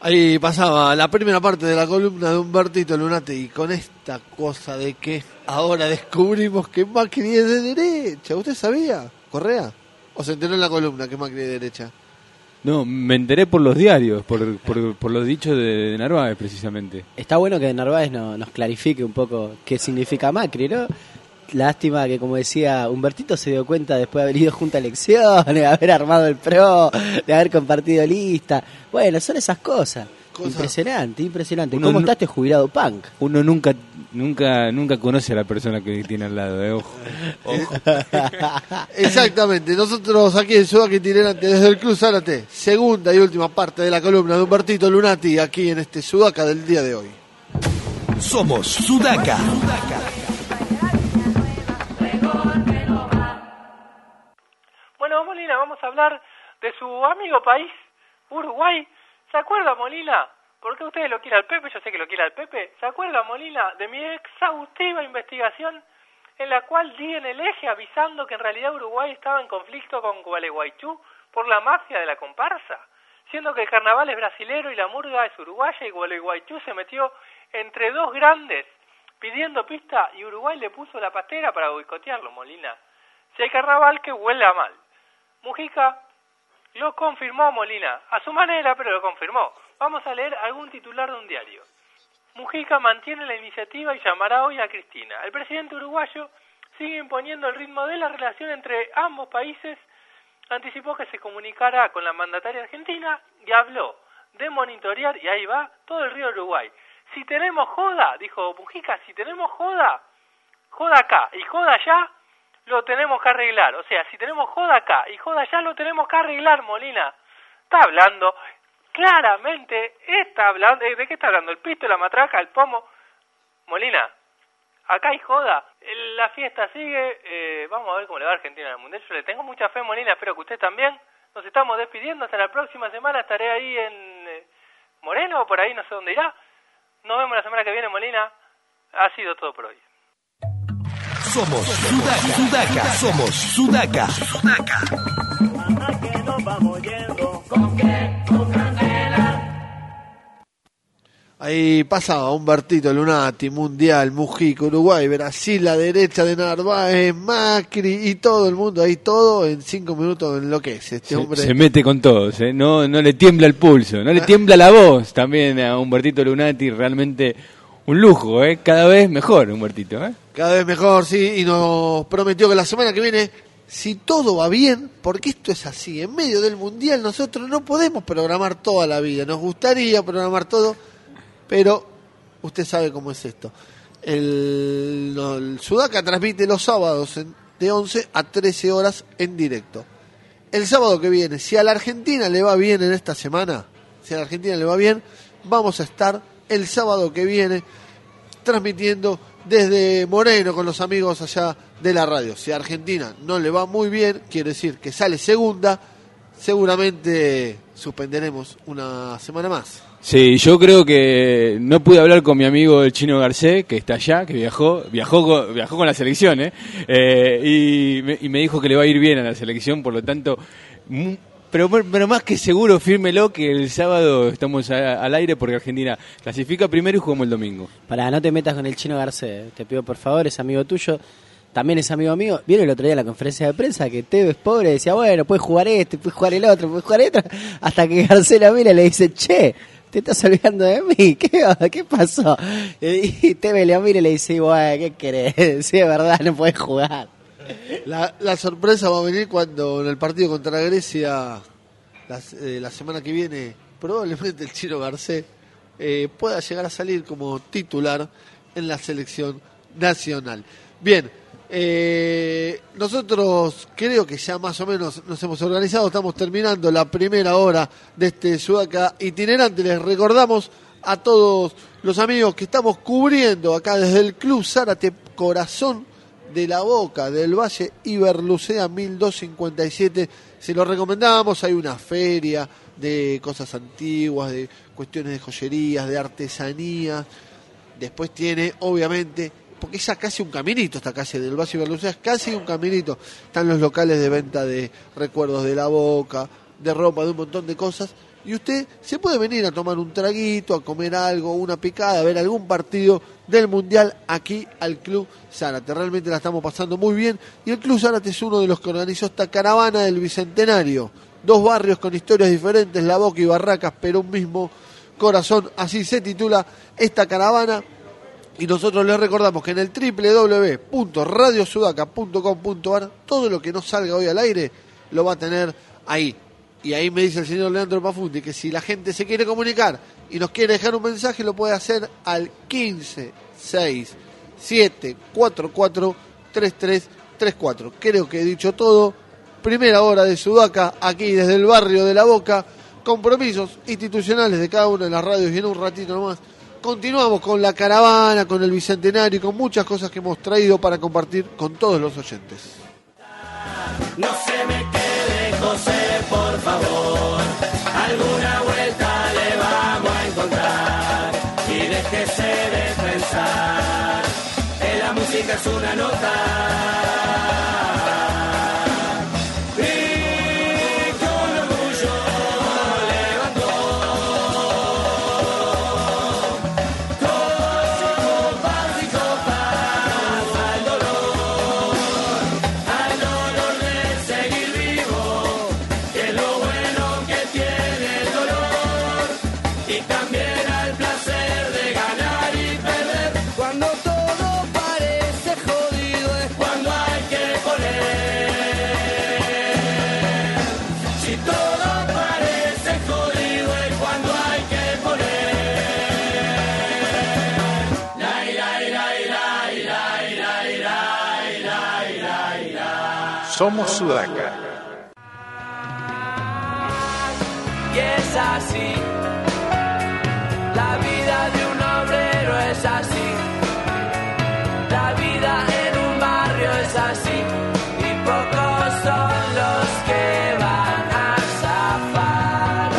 Ahí pasaba la primera parte de la columna de Humbertito Lunate y con esta cosa de que ahora descubrimos que Macri es de derecha. ¿Usted sabía, Correa? ¿O se enteró en la columna que Macri es de derecha? No, me enteré por los diarios, por, por, por los dichos de, Narváez, precisamente. Está bueno que Narváez no- nos clarifique un poco qué significa Macri, ¿no? Lástima que, como decía, Humbertito se dio cuenta después de haber ido junto a elecciones, de haber armado el PRO, de haber compartido lista. Bueno, son esas cosas. Impresionante, impresionante. Uno ¿Cómo no- está este jubilado punk? Uno nunca nunca nunca conoce a la persona que tiene al lado, eh, ojo. Exactamente, nosotros aquí en Sudaca Itinerante desde el Club Zárate, segunda y última parte de la columna de Humbertito Lunati aquí en este Sudaca del día de hoy. Somos Sudaca. Bueno, Molina, vamos a hablar de su amigo país, Uruguay. ¿Se acuerda, Molina? ¿Por qué usted lo quiere al Pepe? Yo sé que lo quiere al Pepe. ¿Se acuerda, Molina, de mi exhaustiva investigación en la cual di en el eje avisando que en realidad Uruguay estaba en conflicto con Gualeguaychú por la mafia de la comparsa? Siendo que el carnaval es brasilero y la murga es uruguaya y Gualeguaychú se metió entre dos grandes pidiendo pista y Uruguay le puso la pastera para boicotearlo, Molina. Si hay carnaval que huela mal. Mujica lo confirmó Molina, a su manera, pero lo confirmó. Vamos a leer algún titular de un diario. Mujica mantiene la iniciativa y llamará hoy a Cristina. El presidente uruguayo sigue imponiendo el ritmo de la relación entre ambos países. Anticipó que se comunicará con la mandataria argentina y habló de monitorear, y ahí va, todo el río Uruguay. Si tenemos joda, dijo Mujica, si tenemos joda, joda acá y joda allá, lo tenemos que arreglar. O sea, si tenemos joda acá y joda allá, lo tenemos que arreglar, Molina. Está hablando, claramente, está hablando, ¿de qué está hablando? ¿El pisto, la matraca, el pomo? Molina, acá hay joda. La fiesta sigue, eh, vamos a ver cómo le va a Argentina en el Mundial. Yo le tengo mucha fe, Molina, espero que usted también. Nos estamos despidiendo, hasta la próxima semana estaré ahí en eh, Moreno o por ahí, no sé dónde irá. Nos vemos la semana que viene, Molina. Ha sido todo por hoy. Somos Sudaca. Sudaca. Somos Sudaca. Ahí pasaba Humbertito Lunati, Mundial, Mujica, Uruguay, Brasil, la derecha de Narváez, Macri y todo el mundo ahí, todo en cinco minutos enloquece. Este Se, hombre. se mete con todos, ¿eh? no, no le tiembla el pulso, no le tiembla la voz también a Humbertito Lunati, realmente un lujo, ¿eh? cada vez mejor Humbertito. ¿eh? Cada vez mejor, sí, y nos prometió que la semana que viene, si todo va bien, porque esto es así, en medio del Mundial nosotros no podemos programar toda la vida, nos gustaría programar todo, pero usted sabe cómo es esto. El, el Sudaca transmite los sábados de 11 a 13 horas en directo. El sábado que viene, si a la Argentina le va bien en esta semana, si a la Argentina le va bien, vamos a estar el sábado que viene transmitiendo desde Moreno con los amigos allá de la radio. Si a Argentina no le va muy bien, quiere decir que sale segunda, seguramente suspenderemos una semana más. Sí, yo creo que no pude hablar con mi amigo el chino Garcés, que está allá, que viajó, viajó, con- viajó con la selección, ¿eh? Eh, y, me, y me dijo que le va a ir bien a la selección, por lo tanto, pero, pero más que seguro, fírmelo que el sábado estamos al aire porque Argentina clasifica primero y jugamos el domingo. Para no te metas con el chino Garcés, te pido por favor, es amigo tuyo, también es amigo mío. Vieron el otro día la conferencia de prensa que Tevez pobre decía, bueno, puedes jugar este, puedes jugar el otro, puedes jugar el otro, hasta que Garcés lo mira y le dice, che, te estás olvidando de mí, ¿qué? ¿Qué pasó? Y Tevez le mira y le dice, bueno, ¿qué querés? Si es verdad, no puedes jugar. La, la sorpresa va a venir cuando en el partido contra Grecia, la, eh, la semana que viene, probablemente el Chino Garcés eh, pueda llegar a salir como titular en la selección nacional. Bien, eh, nosotros creo que ya más o menos nos hemos organizado, estamos terminando la primera hora de este Sudaca itinerante. Les recordamos a todos los amigos que estamos cubriendo acá desde el Club Zárate Corazón de la Boca del Valle Iberlucea 1257. Se lo recomendamos, hay una feria de cosas antiguas, de cuestiones de joyerías, de artesanía. Después tiene, obviamente, porque es casi un caminito esta calle del Valle Berlucea, es casi un caminito. Están los locales de venta de recuerdos de la boca, de ropa, de un montón de cosas. Y usted se puede venir a tomar un traguito, a comer algo, una picada, a ver algún partido del Mundial aquí al Club Zárate. Realmente la estamos pasando muy bien. Y el Club Zárate es uno de los que organizó esta caravana del Bicentenario. Dos barrios con historias diferentes, La Boca y Barracas, pero un mismo corazón. Así se titula esta caravana. Y nosotros les recordamos que en el www.radiosudaca.com.ar todo lo que no salga hoy al aire lo va a tener ahí. Y ahí me dice el señor Leandro Pafundi que si la gente se quiere comunicar y nos quiere dejar un mensaje, lo puede hacer al 15 6 7 4 4 3 3 3 4. Creo que he dicho todo. Primera hora de Sudaca aquí desde el barrio de La Boca. Compromisos institucionales de cada una de las radios y en un ratito nomás continuamos con la caravana, con el bicentenario y con muchas cosas que hemos traído para compartir con todos los oyentes. No se me quede José, por favor. Alguna vuelta le vamos a encontrar. Y déjese de pensar. Que la música es una nota. Somos Sudaca. Y es así, la vida de un obrero es así, la vida en un barrio es así, y pocos son los que van a zafar.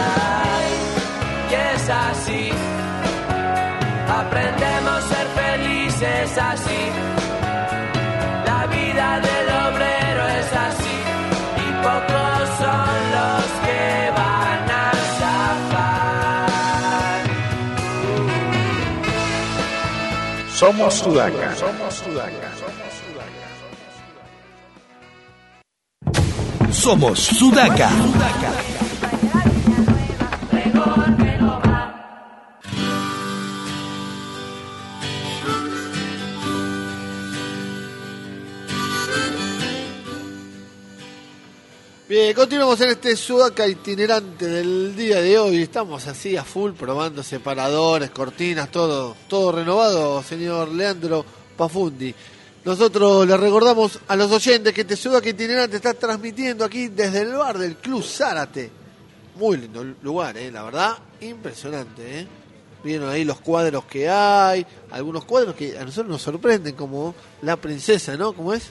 Y es así, aprendemos a ser felices así, Somos Sudaca. Somos Sudaca. Somos Sudaca. Bien, continuamos en este Sudaca itinerante del día de hoy. Estamos así a full probando separadores, cortinas, todo, todo renovado, señor Leandro Pafundi. Nosotros le recordamos a los oyentes que este Sudaca itinerante está transmitiendo aquí desde el bar del Club Zárate. Muy lindo lugar, eh, la verdad, impresionante. Eh. Vieron ahí los cuadros que hay, algunos cuadros que a nosotros nos sorprenden, como la princesa, ¿no? ¿Cómo es?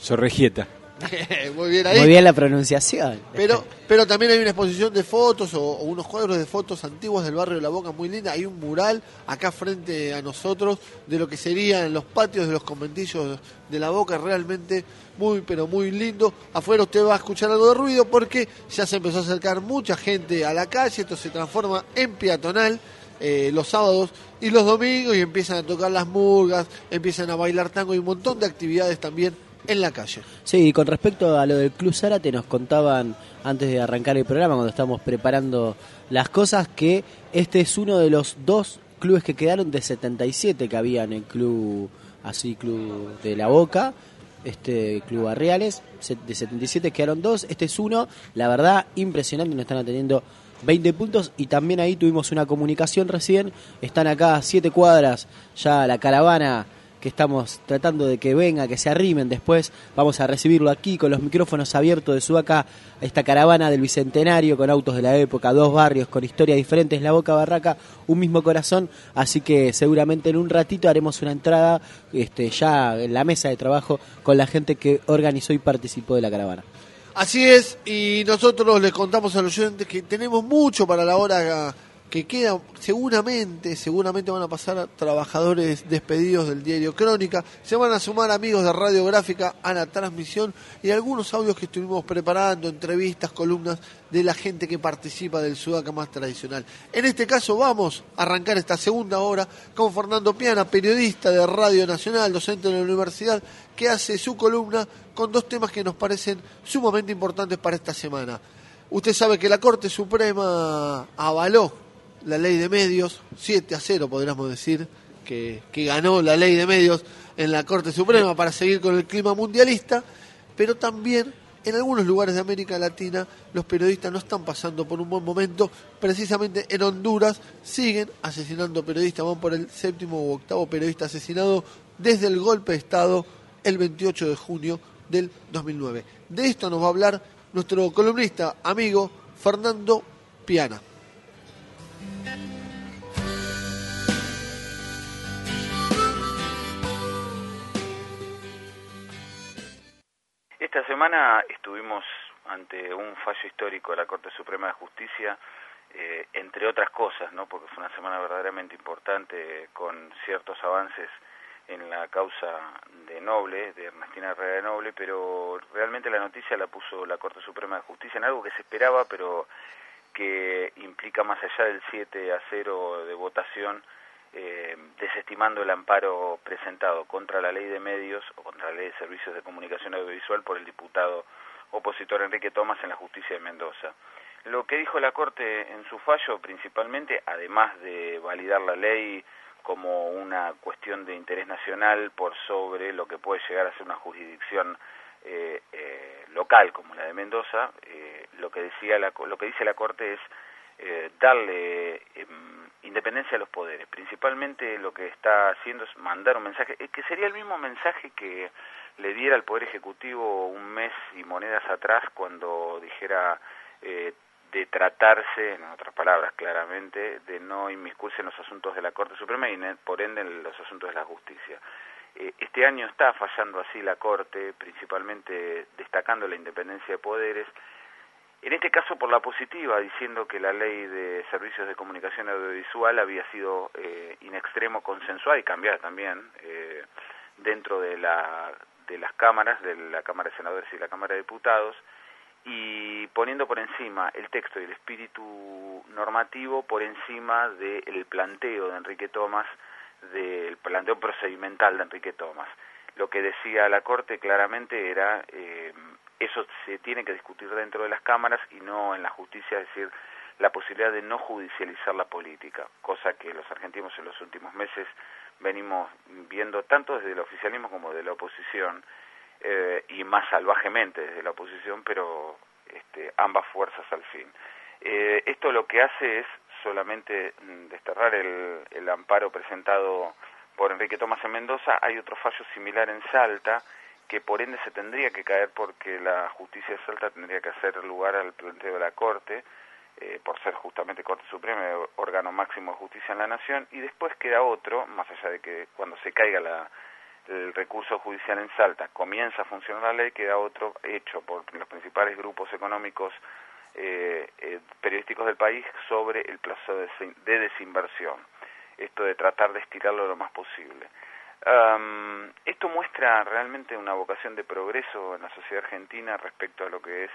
Sorregieta. Muy bien ahí. Muy bien la pronunciación. Pero, pero también hay una exposición de fotos o, o unos cuadros de fotos antiguos del barrio de La Boca muy linda. Hay un mural acá frente a nosotros de lo que serían los patios de los conventillos de La Boca. Realmente muy, pero muy lindo. Afuera usted va a escuchar algo de ruido porque ya se empezó a acercar mucha gente a la calle. Esto se transforma en peatonal. eh, los sábados y los domingos y empiezan a tocar las murgas, empiezan a bailar tango y un montón de actividades también en la calle. Sí, y con respecto a lo del Club Zárate, nos contaban antes de arrancar el programa, cuando estábamos preparando las cosas, que este es uno de los dos clubes que quedaron de 77 que había en el club, así, Club de la Boca, este Club Barriales, de 77 quedaron dos, este es uno, la verdad, impresionante, nos están atendiendo 20 puntos y también ahí tuvimos una comunicación recién, están acá a 7 cuadras, ya la caravana que estamos tratando de que venga, que se arrimen después. Vamos a recibirlo aquí con los micrófonos abiertos de Sudaca, esta caravana del Bicentenario con autos de la época, dos barrios con historias diferentes, La Boca Barraca, un mismo corazón. Así que seguramente en un ratito haremos una entrada este, ya en la mesa de trabajo con la gente que organizó y participó de la caravana. Así es, y nosotros les contamos a los oyentes que tenemos mucho para la hora que queda seguramente, seguramente van a pasar trabajadores despedidos del diario Crónica, se van a sumar amigos de Radiográfica a la transmisión y algunos audios que estuvimos preparando, entrevistas, columnas de la gente que participa del Sudaca más tradicional. En este caso vamos a arrancar esta segunda hora con Fernando Piana, periodista de Radio Nacional, docente de la universidad, que hace su columna con dos temas que nos parecen sumamente importantes para esta semana. Usted sabe que la Corte Suprema avaló la ley de medios, 7 a 0 podríamos decir, que, que ganó la ley de medios en la Corte Suprema para seguir con el clima mundialista, pero también en algunos lugares de América Latina los periodistas no están pasando por un buen momento. Precisamente en Honduras siguen asesinando periodistas. Van por el séptimo u octavo periodista asesinado desde el golpe de Estado el 28 de junio del 2009. De esto nos va a hablar nuestro columnista, amigo Fernando Piana. Semana estuvimos ante un fallo histórico de la Corte Suprema de Justicia, eh, entre otras cosas, ¿no? porque fue una semana verdaderamente importante con ciertos avances en la causa de Noble, de Ernestina Herrera de Noble, pero realmente la noticia la puso la Corte Suprema de Justicia en algo que se esperaba, pero que implica más allá del 7 a 0 de votación, eh, desestimando el amparo presentado contra la ley de medios o contra la ley de servicios de comunicación audiovisual por el diputado opositor Enrique Tomás en la justicia de Mendoza. Lo que dijo la Corte en su fallo principalmente, además de validar la ley como una cuestión de interés nacional por sobre lo que puede llegar a ser una jurisdicción eh, eh, local como la de Mendoza, eh, lo que decía la, lo que dice la Corte es eh, darle em, independencia a los poderes. Principalmente lo que está haciendo es mandar un mensaje, eh, que sería el mismo mensaje que le diera al Poder Ejecutivo un mes y monedas atrás cuando dijera eh, de tratarse, en otras palabras claramente, de no inmiscuirse en los asuntos de la Corte Suprema y por ende en los asuntos de la justicia. Eh, este año está fallando así la Corte, principalmente destacando la independencia de poderes, en este caso por la positiva, diciendo que la ley de servicios de comunicación audiovisual había sido eh, in extremo consensuada y cambiada también eh, dentro de, la, de las cámaras, de la Cámara de Senadores y la Cámara de Diputados, y poniendo por encima el texto y el espíritu normativo por encima del planteo de Enrique Tomás, del planteo procedimental de Enrique Tomás. Lo que decía la Corte claramente era eh, eso se tiene que discutir dentro de las cámaras y no en la justicia, es decir, la posibilidad de no judicializar la política, cosa que los argentinos en los últimos meses venimos viendo tanto desde el oficialismo como de la oposición, eh, y más salvajemente desde la oposición, pero este, ambas fuerzas al fin. Eh, esto lo que hace es solamente desterrar el, el amparo presentado por Enrique Tomás en Mendoza. Hay otro fallo similar en Salta, que por ende se tendría que caer porque la justicia de Salta tendría que hacer lugar al planteo de la Corte, eh, por ser justamente Corte Suprema, órgano máximo de justicia en la Nación, y después queda otro, más allá de que cuando se caiga la, el recurso judicial en Salta comienza a funcionar la ley, queda otro hecho por los principales grupos económicos eh, eh, periodísticos del país sobre el plazo de, de desinversión. Esto de tratar de estirarlo lo más posible. Um, esto muestra realmente una vocación de progreso en la sociedad argentina respecto a lo que es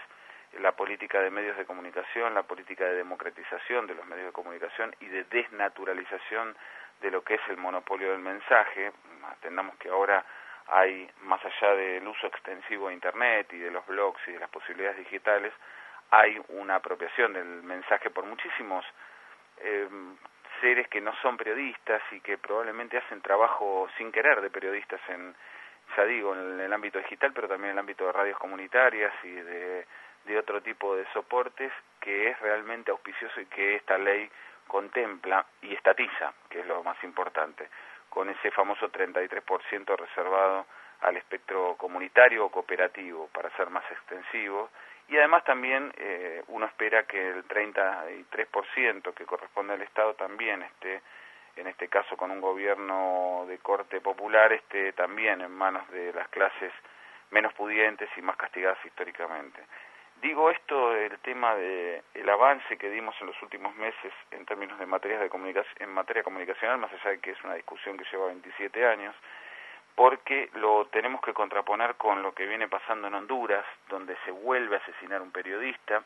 la política de medios de comunicación, la política de democratización de los medios de comunicación y de desnaturalización de lo que es el monopolio del mensaje. Atendamos que ahora hay, más allá del uso extensivo de Internet y de los blogs y de las posibilidades digitales, hay una apropiación del mensaje por muchísimos eh, seres que no son periodistas y que probablemente hacen trabajo sin querer de periodistas en, ya digo, en el ámbito digital, pero también en el ámbito de radios comunitarias y de, de otro tipo de soportes, que es realmente auspicioso y que esta ley contempla y estatiza, que es lo más importante, con ese famoso 33% reservado al espectro comunitario o cooperativo, para ser más extensivo, y además también eh, uno espera que el 33% que corresponde al Estado también esté, en este caso con un gobierno de corte popular, esté también en manos de las clases menos pudientes y más castigadas históricamente. Digo esto el tema de el avance que dimos en los últimos meses en términos de materias de comunicación en materia comunicacional, más allá de que es una discusión que lleva 27 años, porque lo tenemos que contraponer con lo que viene pasando en Honduras, donde se vuelve a asesinar un periodista,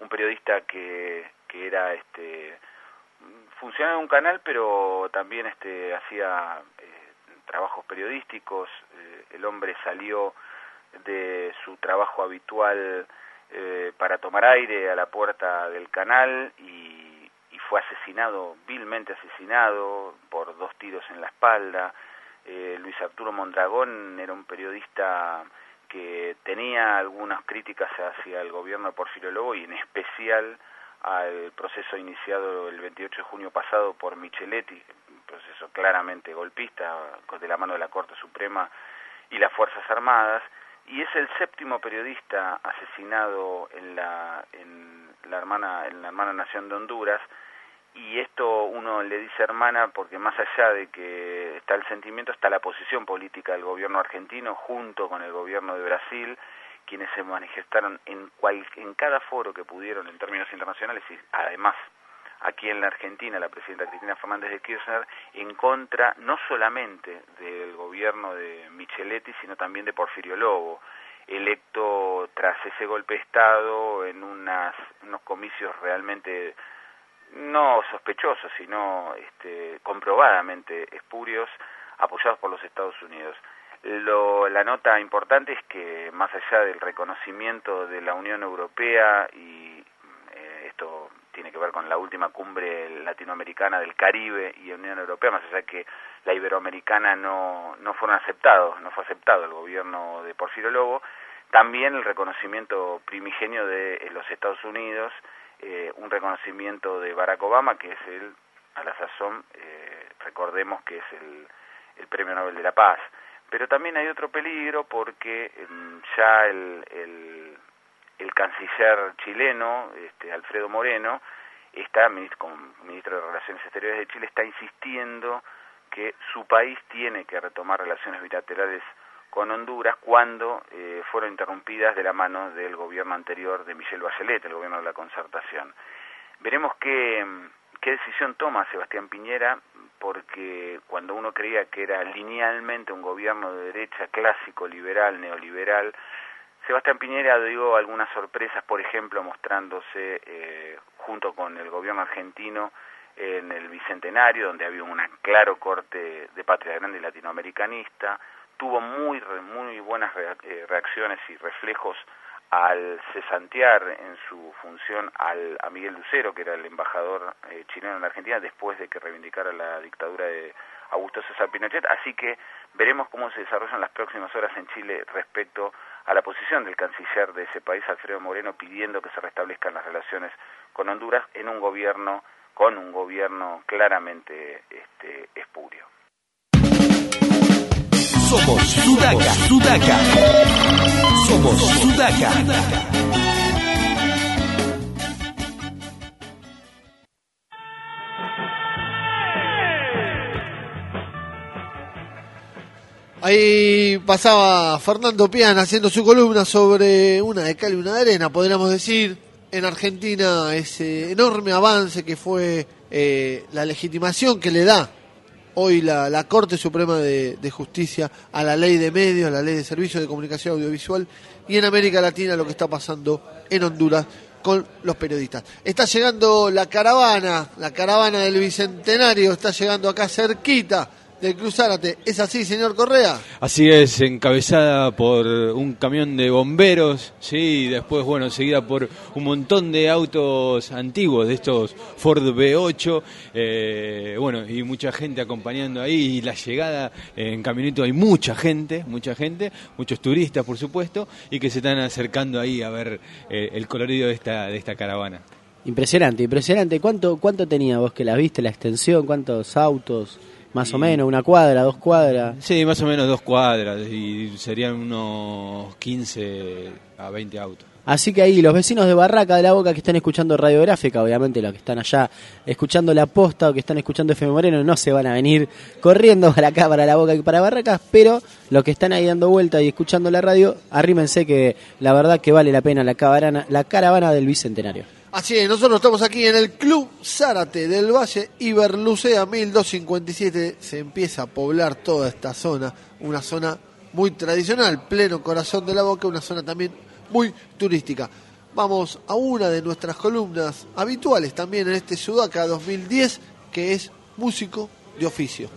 un periodista que, que era este funcionaba en un canal, pero también este hacía eh, trabajos periodísticos. Eh, el hombre salió de su trabajo habitual eh, para tomar aire a la puerta del canal y, y fue asesinado, vilmente asesinado, por dos tiros en la espalda. Eh, Luis Arturo Mondragón era un periodista que tenía algunas críticas hacia el gobierno de Porfirio Lobo y en especial al proceso iniciado el 28 de junio pasado por Micheletti, un proceso claramente golpista de la mano de la Corte Suprema y las Fuerzas Armadas, y es el séptimo periodista asesinado en la, en la hermana en la hermana nación de Honduras y esto uno le dice hermana porque más allá de que está el sentimiento está la posición política del gobierno argentino junto con el gobierno de Brasil quienes se manifestaron en cual, en cada foro que pudieron en términos internacionales y además aquí en la Argentina la presidenta Cristina Fernández de Kirchner en contra no solamente del gobierno de Micheletti sino también de Porfirio Lobo electo tras ese golpe de Estado en unas, unos comicios realmente no sospechosos, sino este, comprobadamente espurios, apoyados por los Estados Unidos. Lo, la nota importante es que más allá del reconocimiento de la Unión Europea y eh, esto tiene que ver con la última cumbre latinoamericana del Caribe y Unión Europea, más allá que la iberoamericana no, no fueron aceptados, no fue aceptado el gobierno de Porfirio Lobo, también el reconocimiento primigenio de eh, los Estados Unidos, eh, un reconocimiento de Barack Obama, que es el, a la sazón, eh, recordemos que es el, el Premio Nobel de la Paz. Pero también hay otro peligro porque eh, ya el, el, el canciller chileno, este, Alfredo Moreno, está, como ministro de Relaciones Exteriores de Chile, está insistiendo que su país tiene que retomar relaciones bilaterales con Honduras cuando eh, fueron interrumpidas de la mano del gobierno anterior de Michelle Bachelet, el gobierno de la concertación. Veremos qué, qué decisión toma Sebastián Piñera, porque cuando uno creía que era linealmente un gobierno de derecha clásico, liberal, neoliberal, Sebastián Piñera dio algunas sorpresas, por ejemplo, mostrándose eh, junto con el gobierno argentino en el Bicentenario, donde había un claro corte de patria grande latinoamericanista, tuvo muy muy buenas reacciones y reflejos al cesantear en su función al, a Miguel Lucero, que era el embajador eh, chileno en la Argentina, después de que reivindicara la dictadura de Augusto César Pinochet. Así que veremos cómo se desarrollan las próximas horas en Chile respecto a la posición del canciller de ese país, Alfredo Moreno, pidiendo que se restablezcan las relaciones con Honduras en un gobierno, con un gobierno claramente este, espurio. Somos Sudaca, Sudaca. Somos Sudaca. Ahí pasaba Fernando Pian haciendo su columna sobre una de cal y una de arena, podríamos decir. En Argentina ese enorme avance que fue eh, la legitimación que le da hoy la, Corte Suprema de, de, Justicia a la ley de medios, a la ley de servicios de comunicación audiovisual y en América Latina lo que está pasando en Honduras con los periodistas. Está llegando la caravana, la caravana del Bicentenario, está llegando acá cerquita del Cruz Zárate. ¿Es así, señor Correa? Así es, encabezada por un camión de bomberos, sí, y después, bueno, seguida por un montón de autos antiguos, de estos Ford B8, eh, bueno, y mucha gente acompañando ahí, y la llegada eh, en camionito hay mucha gente, mucha gente, muchos turistas, por supuesto, y que se están acercando ahí a ver eh, el colorido de esta, de esta caravana. Impresionante, impresionante. ¿Cuánto, ¿Cuánto tenía vos que la viste, la extensión? ¿Cuántos autos? Más o menos, una cuadra, dos cuadras. Sí, más o menos dos cuadras y serían unos 15 a 20 autos. Así que ahí los vecinos de Barraca de la Boca que están escuchando radiográfica, obviamente los que están allá escuchando la posta o que están escuchando FM Moreno no se van a venir corriendo para acá, para la Boca y para Barracas, pero los que están ahí dando vuelta y escuchando la radio, arrímense que la verdad que vale la pena la caravana, la caravana del Bicentenario. Así es, nosotros estamos aquí en el Club Zárate del Valle Iberlucea 1257. Se empieza a poblar toda esta zona, una zona muy tradicional, pleno corazón de la boca, una zona también muy turística. Vamos a una de nuestras columnas habituales también en este Sudaca 2010, que es músico de oficio.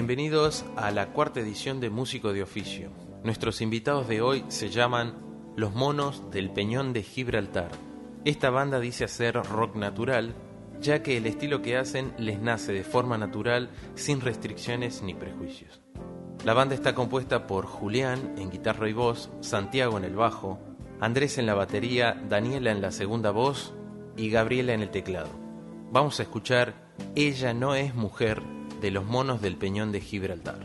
Bienvenidos a la cuarta edición de Músico de Oficio. Nuestros invitados de hoy se llaman Los Monos del Peñón de Gibraltar. Esta banda dice hacer rock natural, ya que el estilo que hacen les nace de forma natural, sin restricciones ni prejuicios. La banda está compuesta por Julián en guitarra y voz, Santiago en el bajo, Andrés en la batería, Daniela en la segunda voz y Gabriela en el teclado. Vamos a escuchar Ella no es mujer de los monos del Peñón de Gibraltar.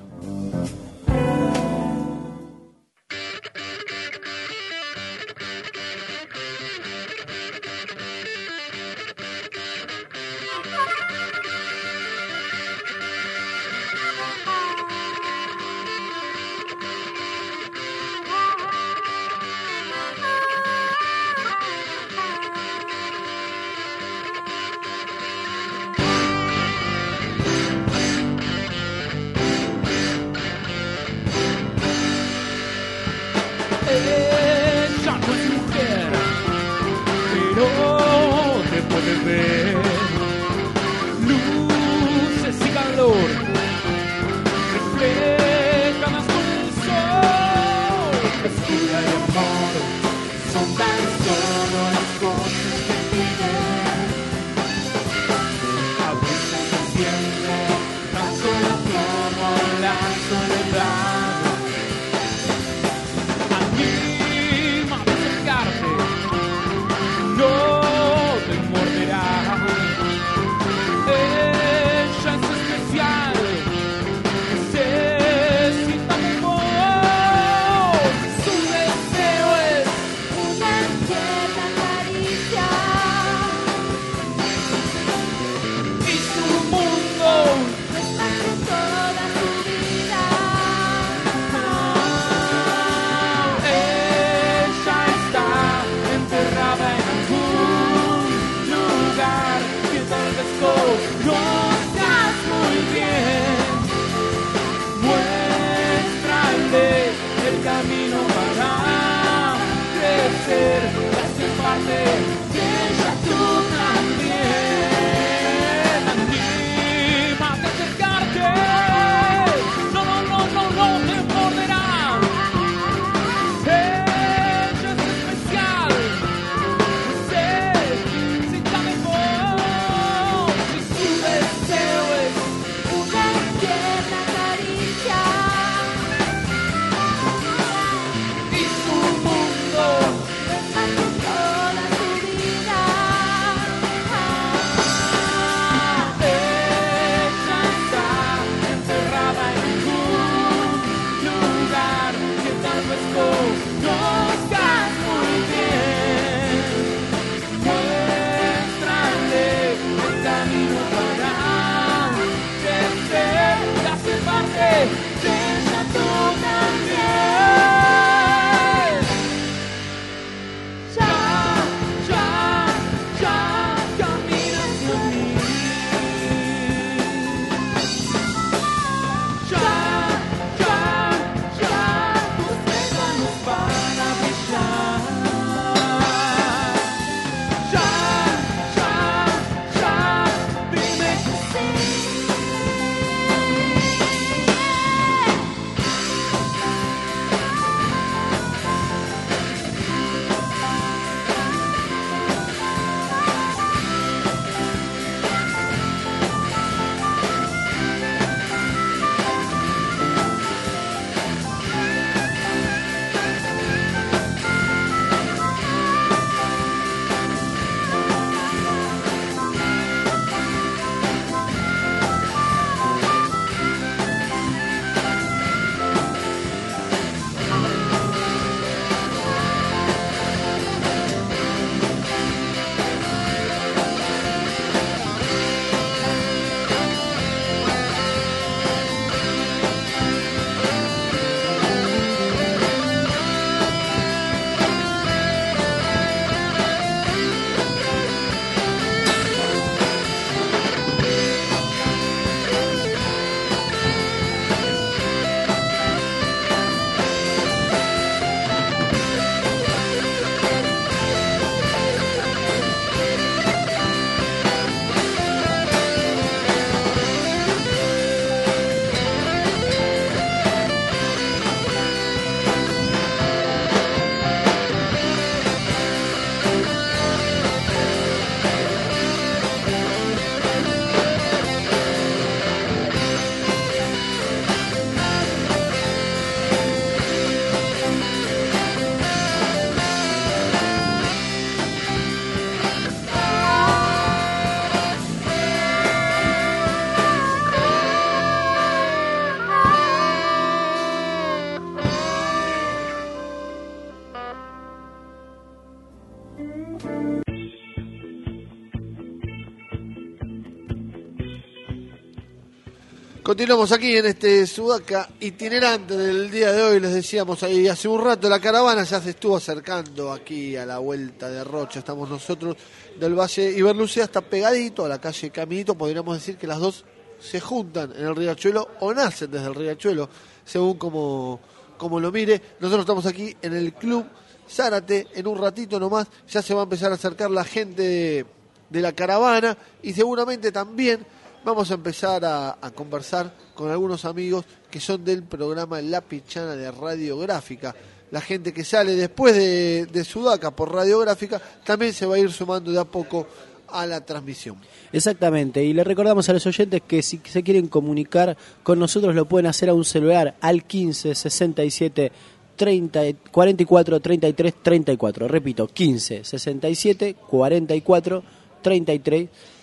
Continuamos aquí en este Sudaca itinerante del día de hoy. Les decíamos ahí hace un rato, la caravana ya se estuvo acercando aquí a la vuelta de Rocha. Estamos nosotros del Valle Iberlucea hasta pegadito a la calle Caminito. Podríamos decir que las dos se juntan en el riachuelo o nacen desde el riachuelo, según como, lo mire. Nosotros estamos aquí en el Club Zárate. En un ratito nomás ya se va a empezar a acercar la gente de la caravana y seguramente también vamos a empezar a, conversar con algunos amigos que son del programa La Pichana de Radiográfica. La gente que sale después de, de Sudaca por Radiográfica también se va a ir sumando de a poco a la transmisión. Exactamente, y le recordamos a los oyentes que si se quieren comunicar con nosotros lo pueden hacer a un celular al 15 67 30, 44 33 34. Repito, 15 67 44 33 34.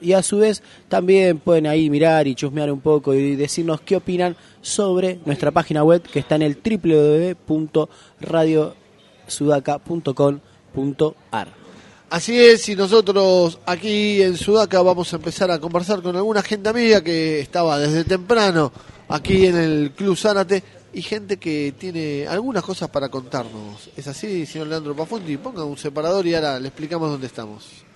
Y a su vez también pueden ahí mirar y chusmear un poco y decirnos qué opinan sobre nuestra página web que está en el www.radiosudaca.com.ar. Así es, y nosotros aquí en Sudaca vamos a empezar a conversar con alguna gente amiga que estaba desde temprano aquí en el Club Zárate y gente que tiene algunas cosas para contarnos. ¿Es así, señor Leandro Pafundi? Ponga un separador y ahora le explicamos dónde estamos.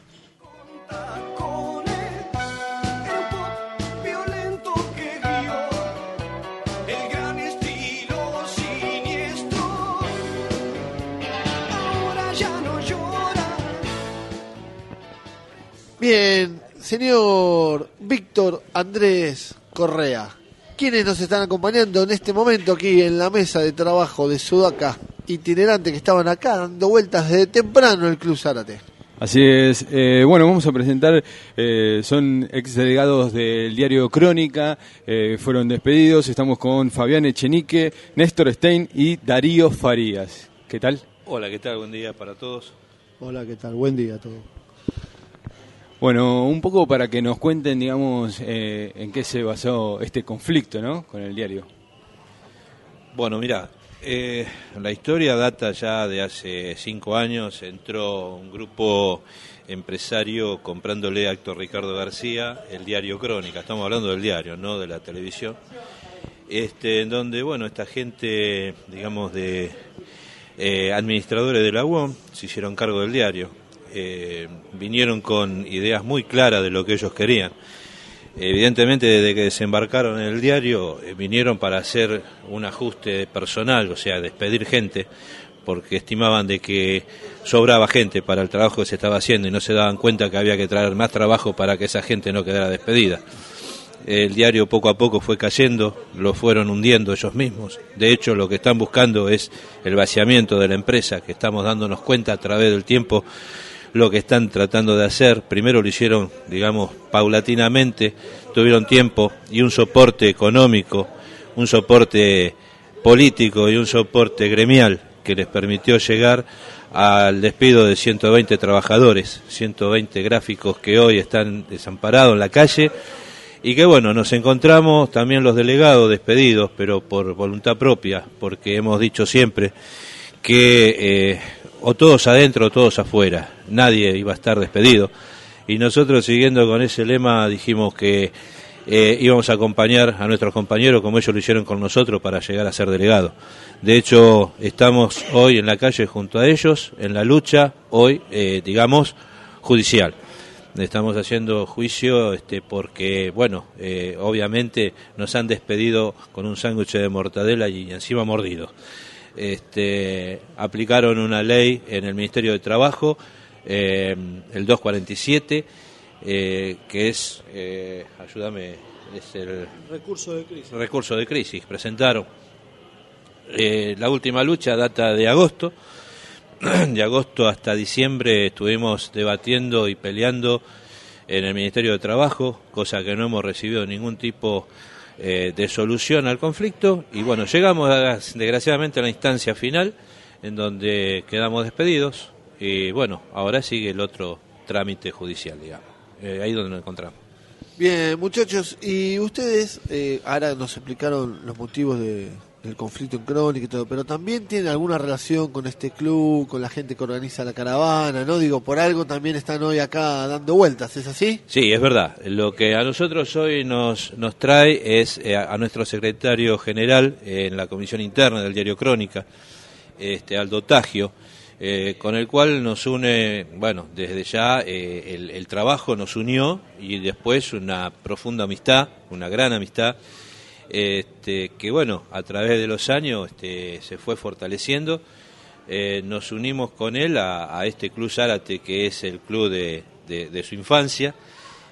Bien, señor Víctor Andrés Correa, ¿quiénes nos están acompañando en este momento aquí en la mesa de trabajo de Sudaca itinerante que estaban acá dando vueltas desde temprano el Club Zárate? Así es. Eh, bueno, vamos a presentar, eh, son exdelegados del diario Crónica, eh, fueron despedidos. Estamos con Fabián Echenique, Néstor Stein y Darío Farías. ¿Qué tal? Hola, ¿qué tal? Buen día para todos. Hola, ¿qué tal? Buen día a todos. Bueno, un poco para que nos cuenten, digamos, eh, en qué se basó este conflicto, ¿no? Con el diario. Bueno, mira, eh, la historia data ya de hace cinco años. Entró un grupo empresario comprándole a Ricardo García el diario Crónica. Estamos hablando del diario, no de la televisión. Este, en donde, bueno, esta gente, digamos, de eh, administradores de la UOM se hicieron cargo del diario. Eh, vinieron con ideas muy claras de lo que ellos querían. Evidentemente, desde que desembarcaron en el diario, eh, vinieron para hacer un ajuste personal, o sea, despedir gente, porque estimaban de que sobraba gente para el trabajo que se estaba haciendo y no se daban cuenta que había que traer más trabajo para que esa gente no quedara despedida. El diario poco a poco fue cayendo, lo fueron hundiendo ellos mismos. De hecho, lo que están buscando es el vaciamiento de la empresa, que estamos dándonos cuenta a través del tiempo lo que están tratando de hacer. Primero lo hicieron, digamos, paulatinamente, tuvieron tiempo y un soporte económico, un soporte político y un soporte gremial que les permitió llegar al despido de 120 trabajadores, 120 gráficos que hoy están desamparados en la calle y que bueno, nos encontramos también los delegados despedidos, pero por voluntad propia, porque hemos dicho siempre que eh, o todos adentro o todos afuera, nadie iba a estar despedido. Y nosotros siguiendo con ese lema dijimos que eh, íbamos a acompañar a nuestros compañeros como ellos lo hicieron con nosotros para llegar a ser delegados. De hecho, estamos hoy en la calle junto a ellos, en la lucha, hoy, eh, digamos, judicial. Estamos haciendo juicio este, porque, bueno, eh, obviamente nos han despedido con un sándwich de mortadela y encima mordido este, aplicaron una ley en el Ministerio de Trabajo, eh, el 247, eh, que es, eh, ayúdame, es el Recurso de crisis. recurso de crisis. Presentaron eh, la última lucha, data de agosto. De agosto hasta diciembre estuvimos debatiendo y peleando en el Ministerio de Trabajo, cosa que no hemos recibido ningún tipo eh, de solución al conflicto. Y bueno, llegamos a- desgraciadamente a la instancia final, en donde quedamos despedidos. Y bueno, ahora sigue el otro trámite judicial, digamos. Eh, ahí donde nos encontramos. Bien, muchachos, y ustedes eh, ahora nos explicaron los motivos de, el conflicto en Crónica y todo, pero también tiene alguna relación con este club, con la gente que organiza la caravana, ¿no? Digo, por algo también están hoy acá dando vueltas, ¿es así? Sí, es verdad. Lo que a nosotros hoy nos, nos trae es eh, a nuestro secretario general eh, en la comisión interna del diario Crónica, este Aldo Tagio, eh, con el cual nos une, bueno, desde ya el trabajo nos unió y después una profunda amistad, una gran amistad, este, que bueno, a través de los años este, se fue fortaleciendo. Eh, nos unimos con él a, a este club Zárate, que es el club de, de- su infancia,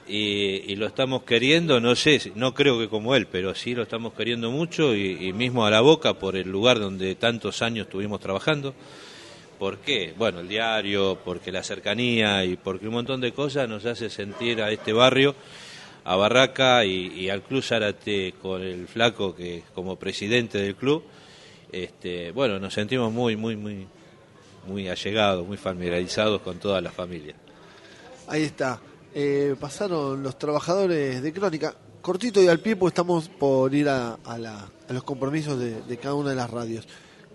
y, lo estamos queriendo, no sé, no creo que como él, pero sí lo estamos queriendo mucho, y, y mismo a la boca por el lugar donde tantos años estuvimos trabajando. ¿Por qué? Bueno, el diario, porque la cercanía y porque un montón de cosas nos hace sentir a este barrio, a Barraca y, y al Club Zárate con el flaco que como presidente del club, este, bueno, nos sentimos muy, muy, muy, muy allegados, muy familiarizados con toda la familia. Ahí está. Eh, pasaron los trabajadores de Crónica. Cortito y al pie, pues estamos por ir a, a la- a los compromisos de, de cada una de las radios.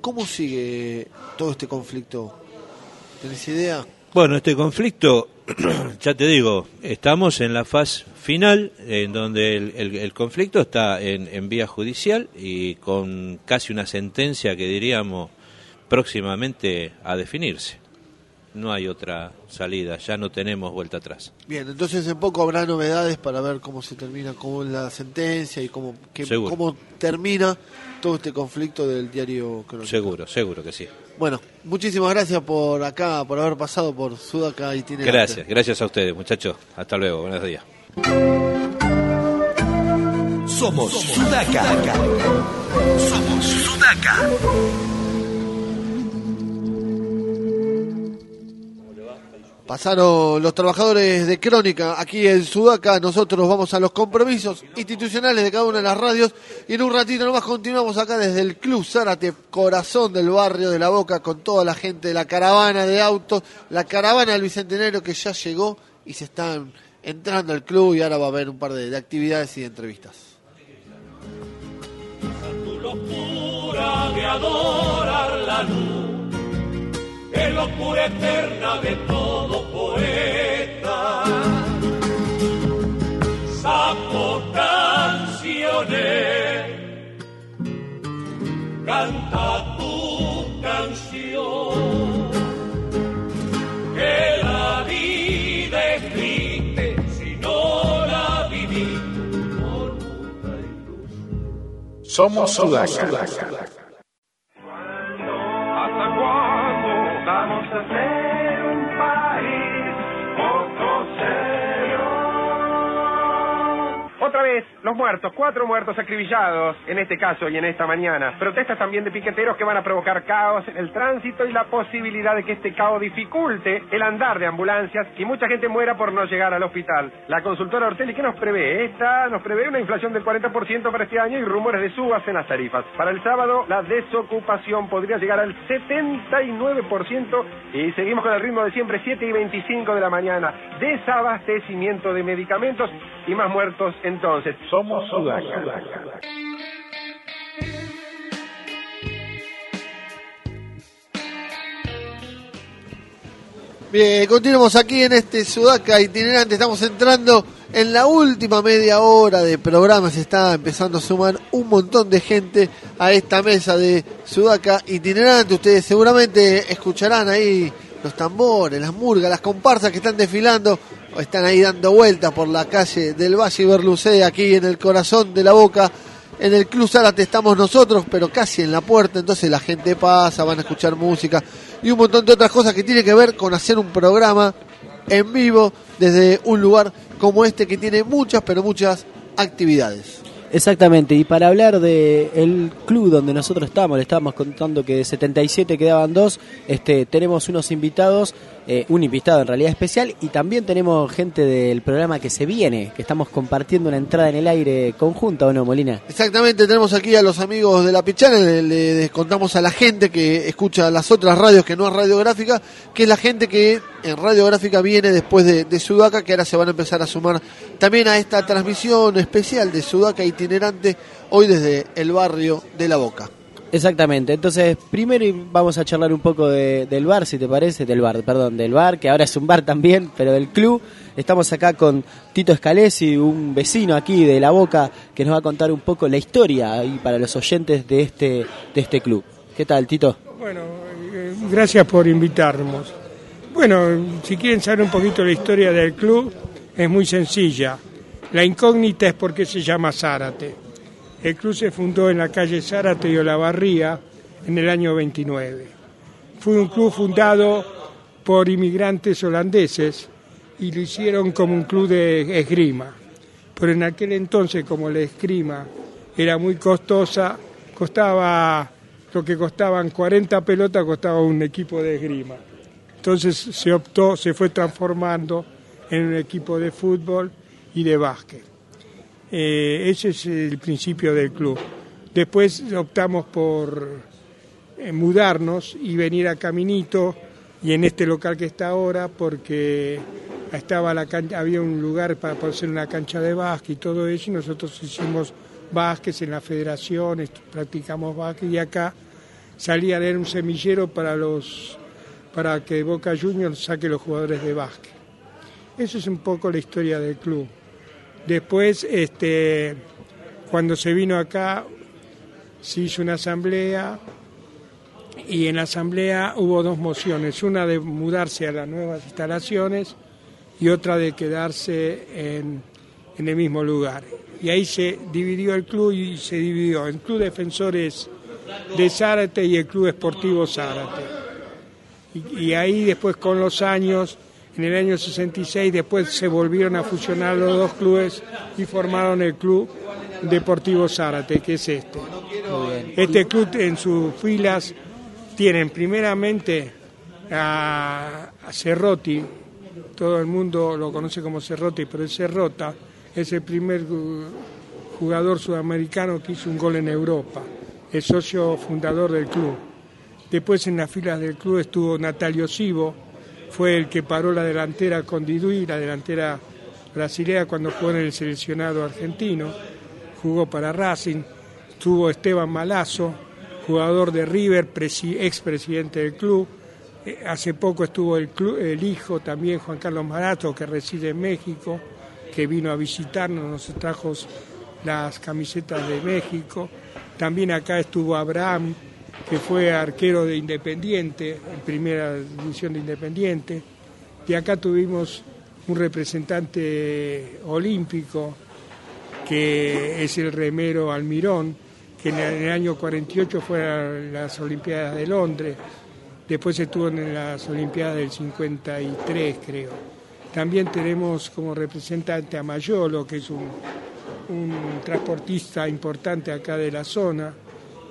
¿Cómo sigue todo este conflicto? ¿Tenés idea? Bueno, este conflicto, ya te digo, estamos en la fase final, en donde el, el- el conflicto está en, en vía judicial y con casi una sentencia que diríamos próximamente a definirse. No hay otra salida, ya no tenemos vuelta atrás. Bien, entonces en poco habrá novedades para ver cómo se termina, cómo la sentencia y cómo, Seguro. cómo termina todo este conflicto del diario Crónica. Seguro, seguro que sí. Bueno, muchísimas gracias por acá, por haber pasado por Sudaca y tiene Gracias, gracias a ustedes, muchachos. Hasta luego, buenos días. Somos Sudaca. Somos Sudaca. Pasaron los trabajadores de Crónica aquí en Sudaca. Nosotros vamos a los compromisos institucionales de cada una de las radios. Y en un ratito nomás continuamos acá desde el Club Zárate, corazón del barrio de La Boca, con toda la gente de la caravana de autos, la caravana del Bicentenario que ya llegó y se están entrando al club. Y ahora va a haber un par de, de actividades y de entrevistas. Somos Sudaca. ¿Hasta los muertos, cuatro muertos acribillados, en este caso y en esta mañana. Protestas también de piqueteros que van a provocar caos en el tránsito y la posibilidad de que este caos dificulte el andar de ambulancias y mucha gente muera por no llegar al hospital. La consultora Ortelli, ¿qué nos prevé? Esta nos prevé una inflación del 40% para este año y rumores de subas en las tarifas. Para el sábado, la desocupación podría llegar al 79% y seguimos con el ritmo de siempre, 7 y 25 de la mañana. Desabastecimiento de medicamentos y más muertos entonces. Bien, continuamos aquí en este Sudaca itinerante. Estamos entrando en la última media hora de programa. Se está empezando a sumar un montón de gente a esta mesa de Sudaca itinerante. Ustedes seguramente escucharán ahí los tambores, las murgas, las comparsas que están desfilando. Están ahí dando vueltas por la calle del Valle Berlucé, aquí en el corazón de la boca. En el Club Zárate estamos nosotros, pero casi en la puerta, entonces la gente pasa, van a escuchar música y un montón de otras cosas que tiene que ver con hacer un programa en vivo desde un lugar como este que tiene muchas, pero muchas actividades. Exactamente, y para hablar de el club donde nosotros estamos, le estábamos contando que de 77 quedaban dos, este, tenemos unos invitados, eh, un invitado en realidad especial, y también tenemos gente del programa que se viene, que estamos compartiendo una entrada en el aire conjunta, ¿o no, Molina? Exactamente, tenemos aquí a los amigos de la Pichana, le, contamos a la gente que escucha las otras radios que no es radiográfica, que es la gente que en radiográfica viene después de, de Sudaca, que ahora se van a empezar a sumar también a esta transmisión especial de Sudaca itinerante, hoy desde el barrio de La Boca. Exactamente, entonces primero vamos a charlar un poco de- del bar, si te parece, del bar, perdón, del bar, que ahora es un bar también, pero del club. Estamos acá con Tito Escalesi, un vecino aquí de La Boca, que nos va a contar un poco la historia y para los oyentes de este, de este club. ¿Qué tal, Tito? Bueno, eh, gracias por invitarnos. Bueno, si quieren saber un poquito la historia del club, es muy sencilla. La incógnita es por qué se llama Zárate. El club se fundó en la calle Zárate y Olavarría en el año 29. Fue un club fundado por inmigrantes holandeses y lo hicieron como un club de esgrima. Pero en aquel entonces, como la esgrima era muy costosa, costaba lo que costaban 40 pelotas, costaba un equipo de esgrima. Entonces se optó, se fue transformando en un equipo de fútbol y de básquet. Eh, ese es el principio del club. Después optamos por eh, mudarnos y venir a Caminito y en este local que está ahora porque estaba la can- había un lugar para hacer una cancha de básquet y todo eso y nosotros hicimos básquet en la federación, practicamos básquet y acá salía de un semillero para los para que Boca Juniors saque los jugadores de básquet. Eso es un poco la historia del club. Después, este, cuando se vino acá, se hizo una asamblea y en la asamblea hubo dos mociones, una de mudarse a las nuevas instalaciones y otra de quedarse en, en el mismo lugar. Y ahí se dividió el club y se dividió el Club Defensores de Zárate y el Club Esportivo Zárate. Y ahí después con los años, en el año 66, después se volvieron a fusionar los dos clubes y formaron el Club Deportivo Zárate, que es este. Este club en sus filas tienen primeramente a, Cerrotti, todo el mundo lo conoce como Cerrotti, pero es Cerrota, es el primer jugador sudamericano que hizo un gol en Europa, el socio fundador del club. Después en las filas del club estuvo Natalio Sivo, fue el que paró la delantera con Didui, la delantera brasileña cuando jugó en el seleccionado argentino, jugó para Racing, estuvo Esteban Malazo, jugador de River, presi- expresidente del club, Eh, hace poco estuvo el, clu- el hijo también, Juan Carlos Marato, que reside en México, que vino a visitarnos, nos trajo las camisetas de México. También acá estuvo Abraham, que fue arquero de Independiente, en primera división de Independiente. Y acá tuvimos un representante olímpico, que es el remero Almirón, que en el año 48 fue a las Olimpiadas de Londres, después estuvo en las Olimpiadas del 53, creo. También tenemos como representante a Mayolo, que es un, un transportista importante acá de la zona,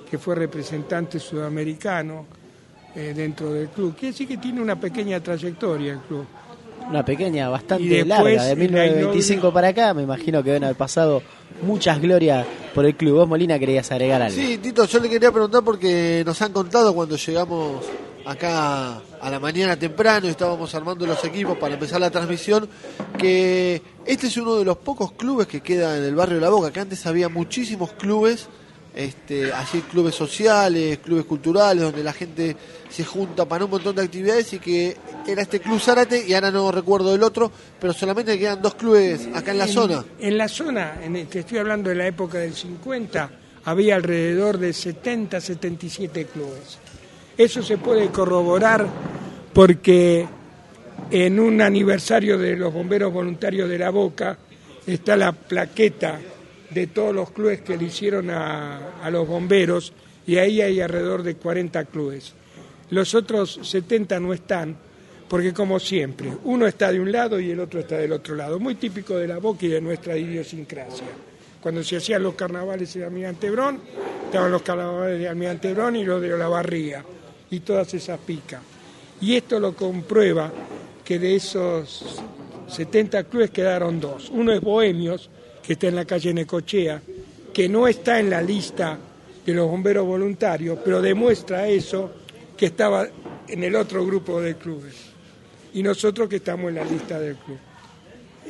que fue representante sudamericano eh, dentro del club. Quiere decir que tiene una pequeña trayectoria el club. Una pequeña, bastante después, larga, de la 1925 para acá, me imagino que deben haber pasado muchas glorias por el club. Vos, Molina, querías agregar algo. Sí, Tito, yo le quería preguntar porque nos han contado cuando llegamos acá a la mañana temprano y estábamos armando los equipos para empezar la transmisión, que este es uno de los pocos clubes que queda en el barrio de La Boca, que antes había muchísimos clubes, este, así clubes sociales, clubes culturales, donde la gente se junta para un montón de actividades y que era este club Zárate y ahora no recuerdo el otro, pero solamente quedan dos clubes acá en la zona. En la zona, en el, te estoy hablando de la época del 50, había alrededor de 70, 77 clubes. Eso se puede corroborar porque en un aniversario de los bomberos voluntarios de la Boca está la plaqueta de todos los clubes que le hicieron a, a los bomberos y ahí hay alrededor de 40 clubes. Los otros 70 no están porque como siempre, uno está de un lado y el otro está del otro lado, muy típico de la Boca y de nuestra idiosincrasia. Cuando se hacían los carnavales de Almirante Brón, estaban los carnavales de Almirante Brón y los de Olavarría, y todas esas picas. Y esto lo comprueba que de esos 70 clubes quedaron dos. Uno es Bohemios, que está en la calle Necochea, que no está en la lista de los bomberos voluntarios, pero demuestra eso que estaba en el otro grupo de clubes. Y nosotros que estamos en la lista del club.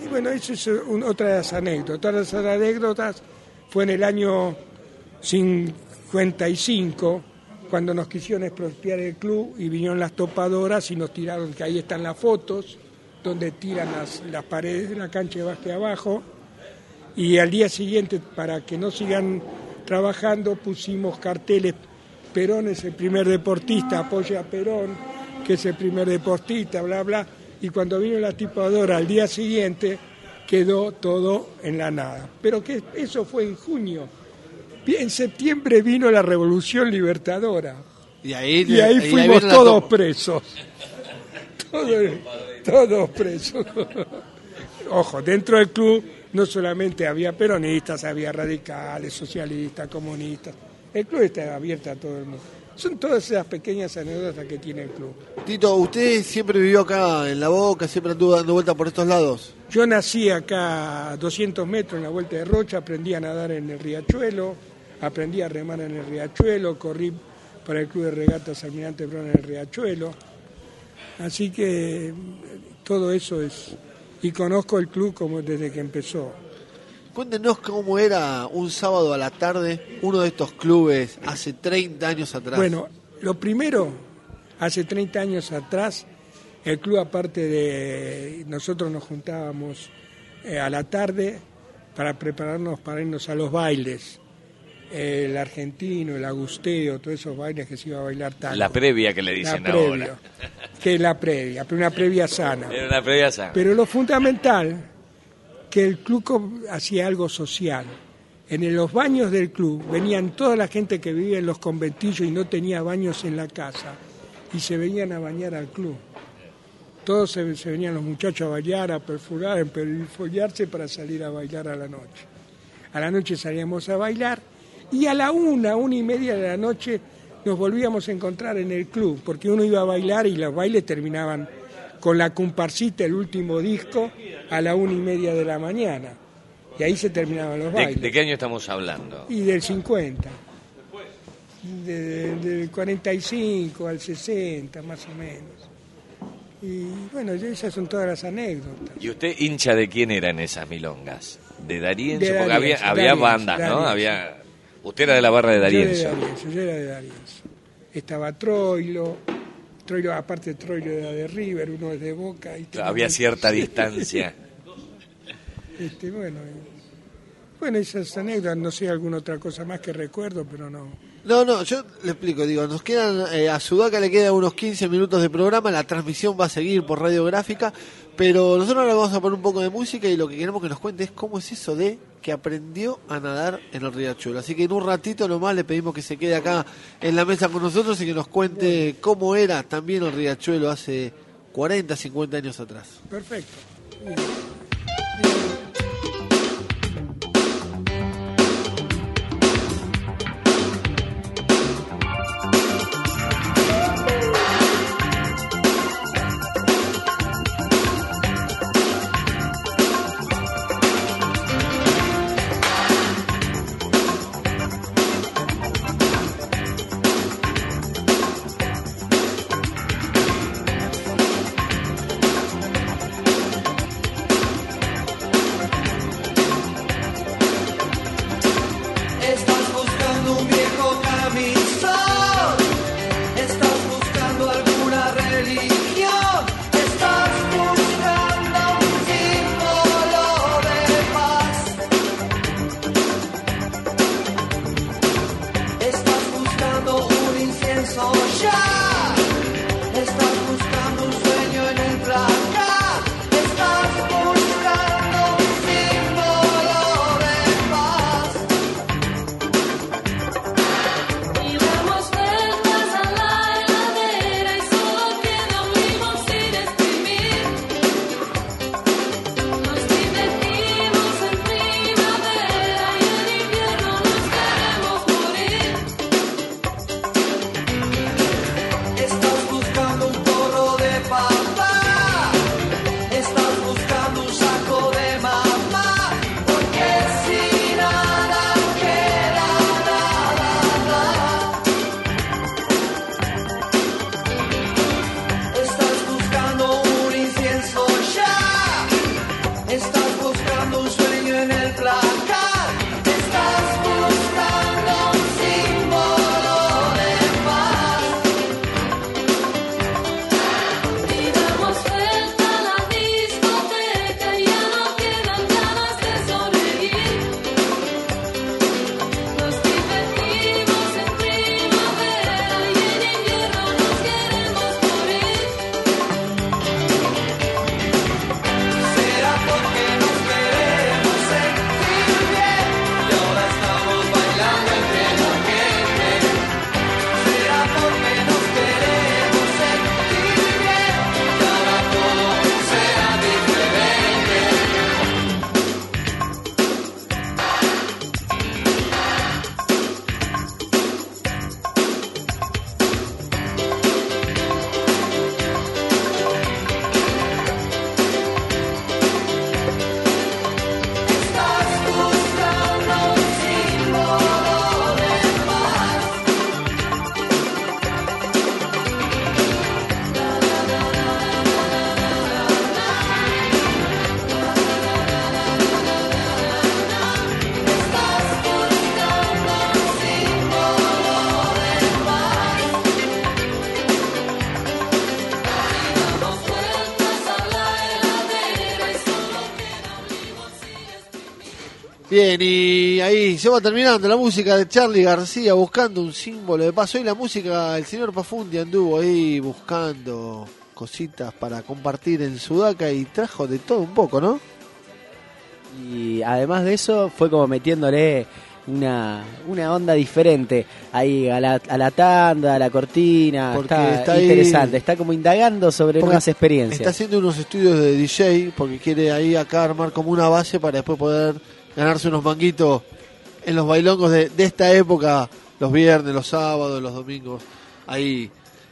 Y bueno, eso es otra de las anécdotas. Otra de las anécdotas fue en el año cin- 55, cuando nos quisieron expropiar el club y vinieron las topadoras y nos tiraron, que ahí están las fotos, donde tiran las, las paredes de la cancha de básquet abajo. Y al día siguiente, para que no sigan trabajando, pusimos carteles, Perón es el primer deportista, apoya a Perón, que es el primer deportista, bla, bla. Y cuando vino la topadora al día siguiente, quedó todo en la nada. Pero que eso fue en junio. En septiembre vino la Revolución Libertadora. Y ahí, Y ahí y fuimos todos to- presos. Todos, todos presos. Ojo, dentro del club no solamente había peronistas, había radicales, socialistas, comunistas. El club está abierto a todo el mundo. Son todas esas pequeñas anécdotas que tiene el club. Tito, ¿usted siempre vivió acá en La Boca, siempre anduvo dando vuelta por estos lados? Yo nací acá a 200 metros en la Vuelta de Rocha, aprendí a nadar en el riachuelo, aprendí a remar en el riachuelo, corrí para el Club de Regatas Almirante Brown en el riachuelo. Así que mm, todo eso es... Y conozco el club como desde que empezó. Cuéntenos cómo era un sábado a la tarde uno de estos clubes hace 30 años atrás. Bueno, lo primero, hace 30 años atrás, el club aparte de... Nosotros nos juntábamos eh, a la tarde para prepararnos para irnos a los bailes. El argentino, el agusteo, todos esos bailes que se iba a bailar tanto. La previa que le dicen La previa, ahora. Que es la previa, pero una previa sana. Era una previa sana. Pero lo fundamental, que el club hacía algo social. En los baños del club venían toda la gente que vivía en los conventillos y no tenía baños en la casa y se venían a bañar al club. Todos se, se venían los muchachos a bailar, a perfurar, a perfoliarse para salir a bailar a la noche. A la noche salíamos a bailar y a la una, una y media de la noche nos volvíamos a encontrar en el club, porque uno iba a bailar y los bailes terminaban con la comparsita, el último disco, a la una y media de la mañana. Y ahí se terminaban los ¿De, bailes. de qué año estamos hablando? Y del 50. De- del 45 al 60, más o menos. Y bueno, esas son todas las anécdotas. ¿Y usted hincha de quién era en esas milongas? ¿De Darienzo? De Porque D'Arienzo, había, había D'Arienzo, bandas, ¿no? D'Arienzo. Había... Usted era de la barra de Darienzo. Yo, de D'Arienzo, yo era de D'Arienzo. Estaba Troilo, Troilo, aparte Troilo era de River, uno es de Boca. Y Claro, había cierta distancia. Este, bueno, bueno, esas anécdotas, no sé alguna otra cosa más que recuerdo, pero no. No, no, yo le explico, digo, nos quedan, eh, a Sudaca le quedan unos 15 minutos de programa, la transmisión va a seguir por radiográfica, pero nosotros ahora vamos a poner un poco de música y lo que queremos que nos cuente es cómo es eso de que aprendió a nadar en el riachuelo. Así que en un ratito nomás le pedimos que se quede acá en la mesa con nosotros y que nos cuente cómo era también el riachuelo hace 40, 50 años atrás. Perfecto. Thank Bien, y ahí se va terminando la música de Charlie García buscando un símbolo de paz. Hoy la música, el señor Pafundi anduvo ahí buscando cositas para compartir en Sudaca y trajo de todo un poco, ¿no? Y además de eso, fue como metiéndole una, una onda diferente ahí a la, a la tanda, a la cortina. Porque está, está ahí- interesante, está como indagando sobre nuevas experiencias. Está haciendo unos estudios de DJ porque quiere ahí acá armar como una base para después poder ganarse unos manguitos en los bailongos de, esta época, los viernes, los sábados, los domingos, ahí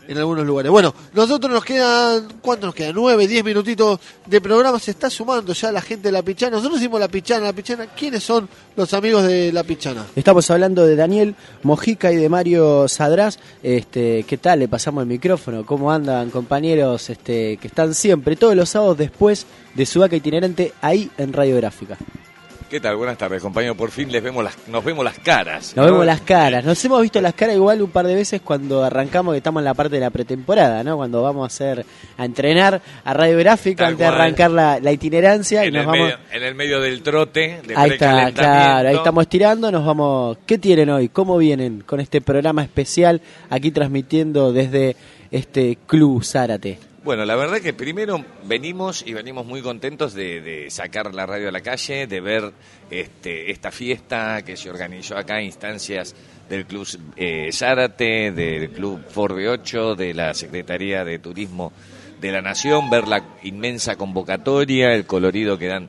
en algunos lugares. Bueno, nosotros nos quedan, ¿cuánto nos quedan? Nueve, diez minutitos de programa, se está sumando ya la gente de La Pichana. Nosotros hicimos La Pichana, La Pichana, ¿quiénes son los amigos de La Pichana? Estamos hablando de Daniel Mojica y de Mario Sadrás. Este, ¿Qué tal? Le pasamos el micrófono. ¿Cómo andan, compañeros este, que están siempre, todos los sábados después de Sudaca Itinerante, ahí en Radiográfica? ¿Qué tal? Buenas tardes, compañero. Por fin les vemos las, nos vemos las caras. Nos ¿no? vemos las caras. Nos hemos visto las caras igual un par de veces cuando arrancamos, que estamos en la parte de la pretemporada, ¿no? Cuando vamos a hacer, a entrenar a Radiográfica Tal antes de arrancar la, la itinerancia y En nos el, vamos... medio, en el medio del trote, de Ahí está, claro, ahí estamos estirando, nos vamos... ¿Qué tienen hoy? ¿Cómo vienen con este programa especial aquí transmitiendo desde este Club Zárate? Bueno, la verdad que primero venimos y venimos muy contentos de, de sacar la radio a la calle, de ver este, esta fiesta que se organizó acá a instancias del Club eh, Zárate, del Club Forbe 8, de la Secretaría de Turismo de la Nación, ver la inmensa convocatoria, el colorido que dan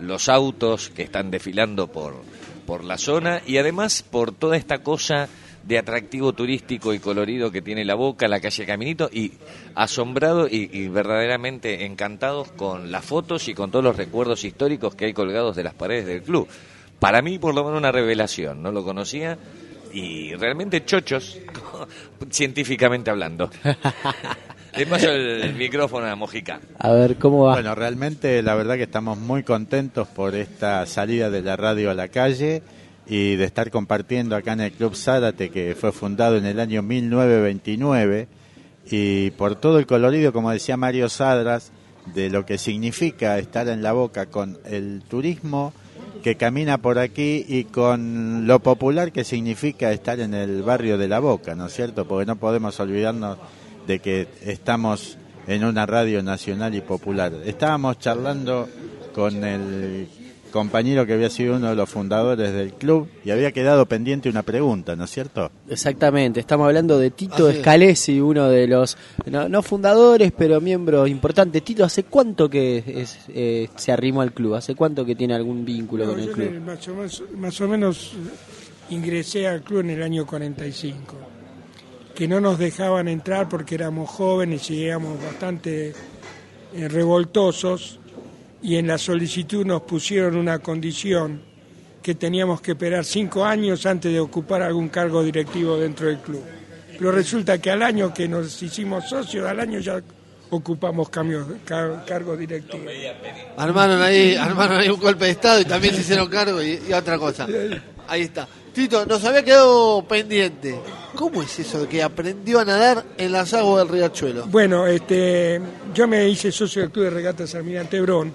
los autos que están desfilando por, por la zona y además por toda esta cosa de atractivo turístico y colorido que tiene la boca, la calle Caminito, y asombrado y, y verdaderamente encantados con las fotos y con todos los recuerdos históricos que hay colgados de las paredes del club. Para mí, por lo menos, una revelación, no lo conocía y realmente chochos, científicamente hablando. Le paso el, el micrófono a Mojica. A ver, ¿cómo va? Bueno, realmente la verdad que estamos muy contentos por esta salida de la radio a la calle y de estar compartiendo acá en el Club Zárate, que fue fundado en el año 1929, y por todo el colorido, como decía Mario Sadras, de lo que significa estar en la boca con el turismo que camina por aquí y con lo popular que significa estar en el barrio de la boca, ¿no es cierto? Porque no podemos olvidarnos de que estamos en una radio nacional y popular. Estábamos charlando con el compañero que había sido uno de los fundadores del club y había quedado pendiente una pregunta, ¿no es cierto? Exactamente, estamos hablando de Tito Así es. Scalesi, uno de los, no, no fundadores, pero miembro importante. Tito, ¿hace cuánto que es, eh, se arrimó al club? ¿Hace cuánto que tiene algún vínculo No, con el yo club? en el- más, o menos, más o menos ingresé al club en el año 45, que no nos dejaban entrar porque éramos jóvenes y éramos bastante eh, revoltosos y en la solicitud nos pusieron una condición que teníamos que esperar cinco años antes de ocupar algún cargo directivo dentro del club. Pero resulta que al año que nos hicimos socios, al año ya ocupamos cambios, car- cargos directivos. Armaron ahí, armaron ahí un golpe de estado y también se hicieron cargo y, y otra cosa. Ahí está. Tito, nos había quedado pendiente. ¿Cómo es eso de que aprendió a nadar en las aguas del riachuelo? Bueno, este, yo me hice socio del Club de Regatas Almirante Brón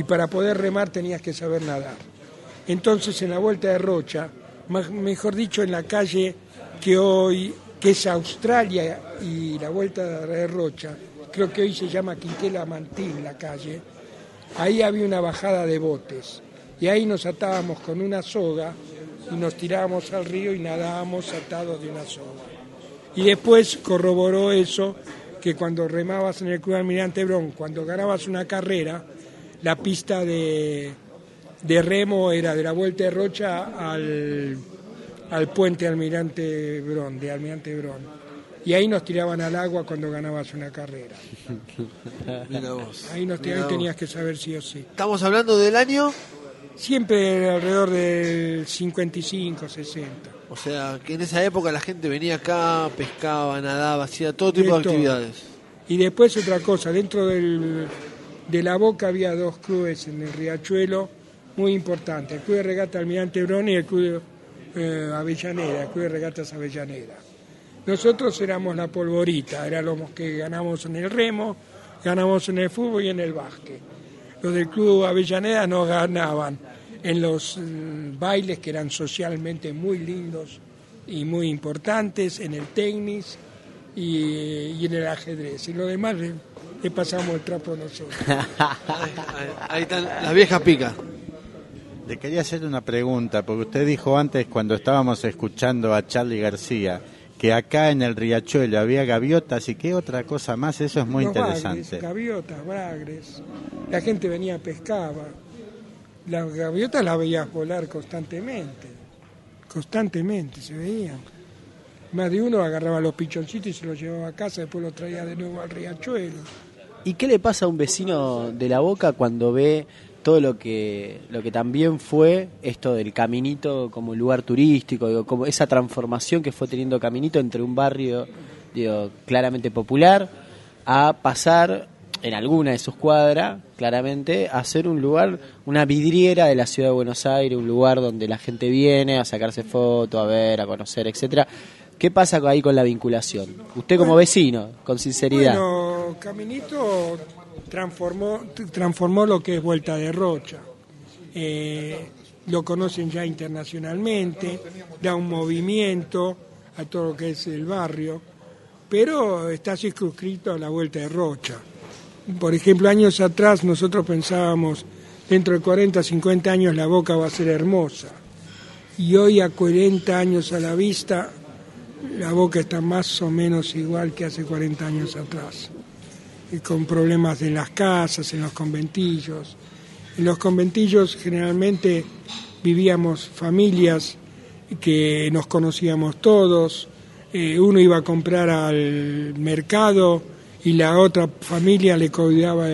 y para poder remar tenías que saber nadar. Entonces en la Vuelta de Rocha, más- mejor dicho en la calle que hoy, que es Australia y la Vuelta de Rocha, creo que hoy se llama Quintela Mantín la calle, ahí había una bajada de botes y ahí nos atábamos con una soga y nos tirábamos al río y nadábamos atados de una soga. Y después corroboró eso, que cuando remabas en el Club Almirante Brón, cuando ganabas una carrera, la pista de, de remo era de la Vuelta de Rocha al, al puente Almirante Brón, de Almirante Brón. Y ahí nos tiraban al agua cuando ganabas una carrera. Mira vos. Ahí, nos Mira ahí vos. tenías que saber sí o sí. Estamos hablando del año. Siempre alrededor del 55, 60. O sea, que en esa época la gente venía acá, pescaba, nadaba, hacía todo tipo de, actividades. Y después otra cosa, dentro del, de la Boca había dos clubes en el Riachuelo muy importantes, el Club de Regata Almirante Brón y el Club eh, Avellaneda, el Club de Regatas Avellaneda. Nosotros éramos la polvorita, éramos los que ganamos en el remo, ganamos en el fútbol y en el básquet. Los del Club Avellaneda no ganaban en los eh, bailes que eran socialmente muy lindos y muy importantes, en el tenis y, y en el ajedrez. Y lo demás le, pasamos el trapo nosotros. Ahí están las viejas picas. Le quería hacer una pregunta, porque usted dijo antes, cuando estábamos escuchando a Charlie García, que acá en el Riachuelo había gaviotas y qué otra cosa más, eso es muy Los interesante. bagres, gaviotas, bagres. La gente venía a pescaba. Las gaviotas las veías volar constantemente. Constantemente se veían. Más de uno agarraba los pichoncitos y se los llevaba a casa, después los traía de nuevo al riachuelo. ¿Y qué le pasa a un vecino de la Boca cuando ve todo lo que lo que también fue esto del Caminito como lugar turístico, digo, como esa transformación que fue teniendo Caminito entre un barrio digo, claramente popular a pasar en alguna de sus cuadras, claramente, a ser un lugar, una vidriera de la ciudad de Buenos Aires, un lugar donde la gente viene a sacarse fotos, a ver, a conocer, etcétera. ¿Qué pasa ahí con la vinculación? Usted como vecino, con sinceridad. Bueno, Caminito transformó, transformó lo que es Vuelta de Rocha. Eh, lo conocen ya internacionalmente, da un movimiento a todo lo que es el barrio, pero está circunscrito a la Vuelta de Rocha. Por ejemplo, años atrás nosotros pensábamos, dentro de 40, 50 años la boca va a ser hermosa. Y hoy a 40 años a la vista, la boca está más o menos igual que hace 40 años atrás. Con problemas en las casas, en los conventillos. En los conventillos generalmente vivíamos familias que nos conocíamos todos. Eh, uno iba a comprar al mercado y la otra familia le cuidaba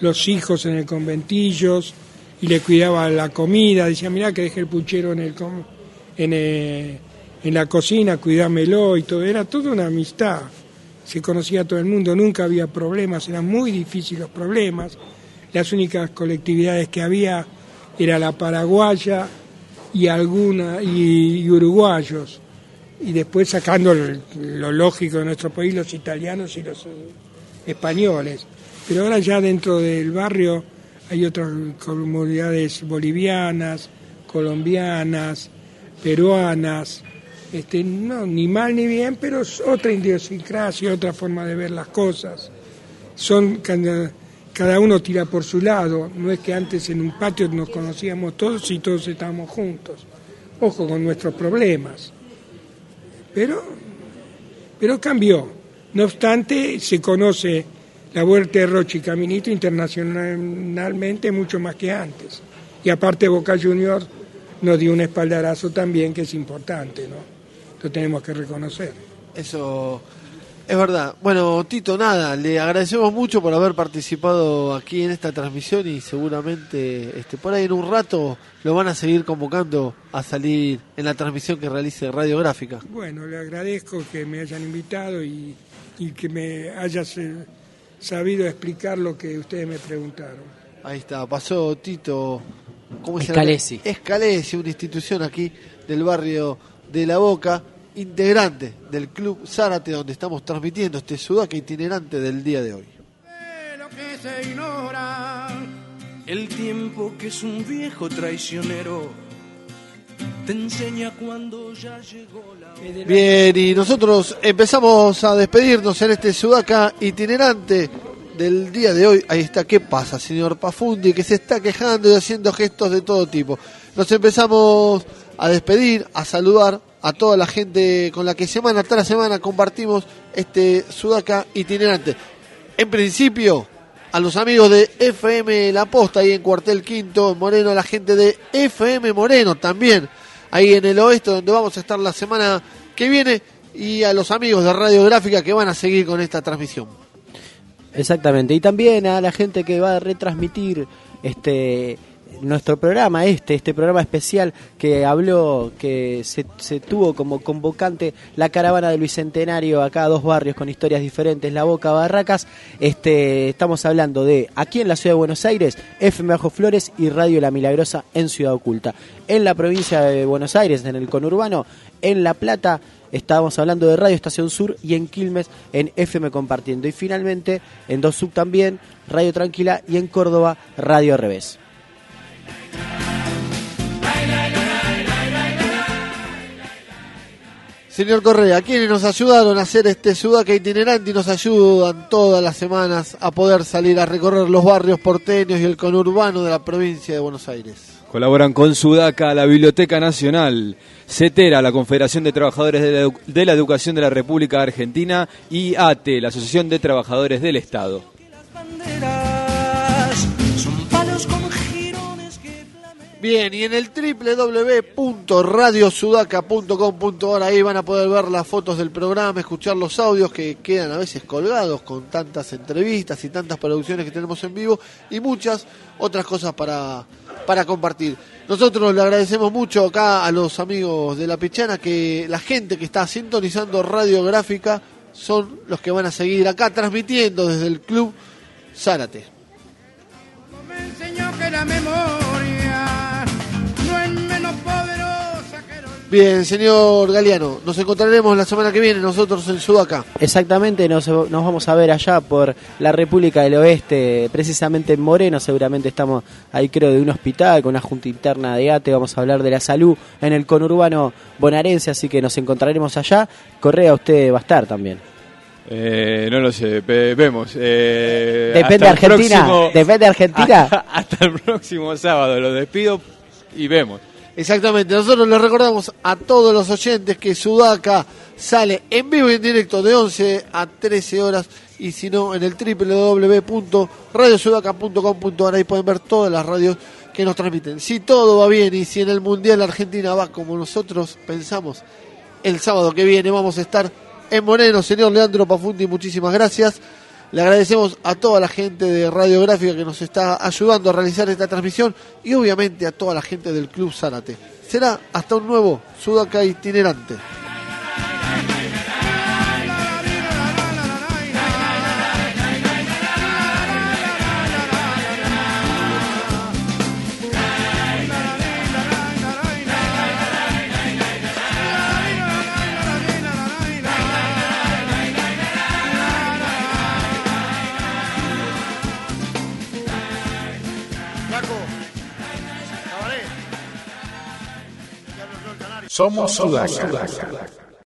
los hijos en el conventillos y le cuidaba la comida. Decía, mirá que dejé el puchero en, el, en, eh, en la cocina, cuidámelo y todo. Era toda una amistad. Se conocía a todo el mundo, nunca había problemas, eran muy difíciles los problemas. Las únicas colectividades que había era la paraguaya y alguna y, uruguayos y después sacando lo lógico de nuestro país los italianos y los eh, españoles pero ahora ya dentro del barrio hay otras comunidades bolivianas colombianas peruanas este no ni mal ni bien pero es otra idiosincrasia otra forma de ver las cosas son cada, cada uno tira por su lado no es que antes en un patio nos conocíamos todos y todos estábamos juntos ojo con nuestros problemas pero, pero cambió. No obstante, se conoce la Vuelta de Rocha y Caminito internacionalmente mucho más que antes. Y aparte Boca Juniors nos dio un espaldarazo también que es importante, ¿no? Lo tenemos que reconocer. Eso es verdad. Bueno, Tito, nada, le agradecemos mucho por haber participado aquí en esta transmisión y seguramente este, por ahí en un rato lo van a seguir convocando a salir en la transmisión que realice Radiográfica. Bueno, le agradezco que me hayan invitado y, y que me hayas sabido explicar lo que ustedes me preguntaron. Ahí está, pasó Tito. ¿Cómo se Scalesi. llama? Scalesi, una institución aquí del barrio de La Boca, integrante del Club Zárate, donde estamos transmitiendo este sudaca itinerante del día de hoy. lo que se ignora. El tiempo que es un viejo traicionero te enseña cuando ya llegó la hora. Bien, y nosotros empezamos a despedirnos en este sudaca itinerante del día de hoy. Ahí está, ¿qué pasa, señor Pafundi? Que se está quejando y haciendo gestos de todo tipo. Nos empezamos a despedir, a saludar a toda la gente con la que semana tras semana compartimos este sudaca itinerante. En principio, a los amigos de FM La Posta, ahí en Cuartel Quinto, en Moreno, a la gente de FM Moreno también, ahí en el oeste, donde vamos a estar la semana que viene, y a los amigos de Radiográfica que van a seguir con esta transmisión. Exactamente, y también a la gente que va a retransmitir este nuestro programa, este, este programa especial que habló, que se, tuvo como convocante la caravana del Bicentenario acá, dos barrios con historias diferentes, La Boca, Barracas. Este, estamos hablando de aquí en la ciudad de Buenos Aires, FM Bajo Flores y Radio La Milagrosa en Ciudad Oculta. En la provincia de Buenos Aires, en el conurbano, en La Plata, Estábamos hablando de Radio Estación Sur y en Quilmes en FM Compartiendo. Y finalmente en Dos Sub también, Radio Tranquila y en Córdoba, Radio Revés. Señor Correa, quienes nos ayudaron a hacer este Sudaca itinerante y nos ayudan todas las semanas a poder salir a recorrer los barrios porteños y el conurbano de la provincia de Buenos Aires. Colaboran con Sudaca, la Biblioteca Nacional, CETERA, la Confederación de Trabajadores de la, Educación de la República Argentina, y ATE, la Asociación de Trabajadores del Estado. Bien, y en el www.radiosudaca.com.ar ahí van a poder ver las fotos del programa, escuchar los audios que quedan a veces colgados con tantas entrevistas y tantas producciones que tenemos en vivo y muchas otras cosas para, para compartir. Nosotros le agradecemos mucho acá a los amigos de La Pichana que la gente que está sintonizando radiográfica son los que van a seguir acá transmitiendo desde el Club Zárate. enseñó que la memoria Bien, señor Galeano, nos encontraremos la semana que viene nosotros en Sudaca. Exactamente, nos, nos vamos a ver allá por la República del Oeste, precisamente en Moreno, seguramente estamos ahí creo de un hospital con una junta interna de ATE, vamos a hablar de la salud en el conurbano bonaerense, así que nos encontraremos allá. Correa, usted va a estar también. Eh, no lo sé, ve- vemos. Eh, Depende Argentina, próximo- depende Argentina. Hasta el próximo sábado, lo despido y vemos. Exactamente, nosotros les recordamos a todos los oyentes que Sudaca sale en vivo y en directo de 11 a 13 horas y si no en el www.radiosudaca.com.ar ahí pueden ver todas las radios que nos transmiten. Si todo va bien y si en el Mundial Argentina va como nosotros pensamos, el sábado que viene vamos a estar en Moreno. Señor Leandro Pafundi, muchísimas gracias. Le agradecemos a toda la gente de Radiográfica que nos está ayudando a realizar esta transmisión y obviamente a toda la gente del Club Zárate. Será hasta un nuevo Sudaca itinerante. Somos Sudaca.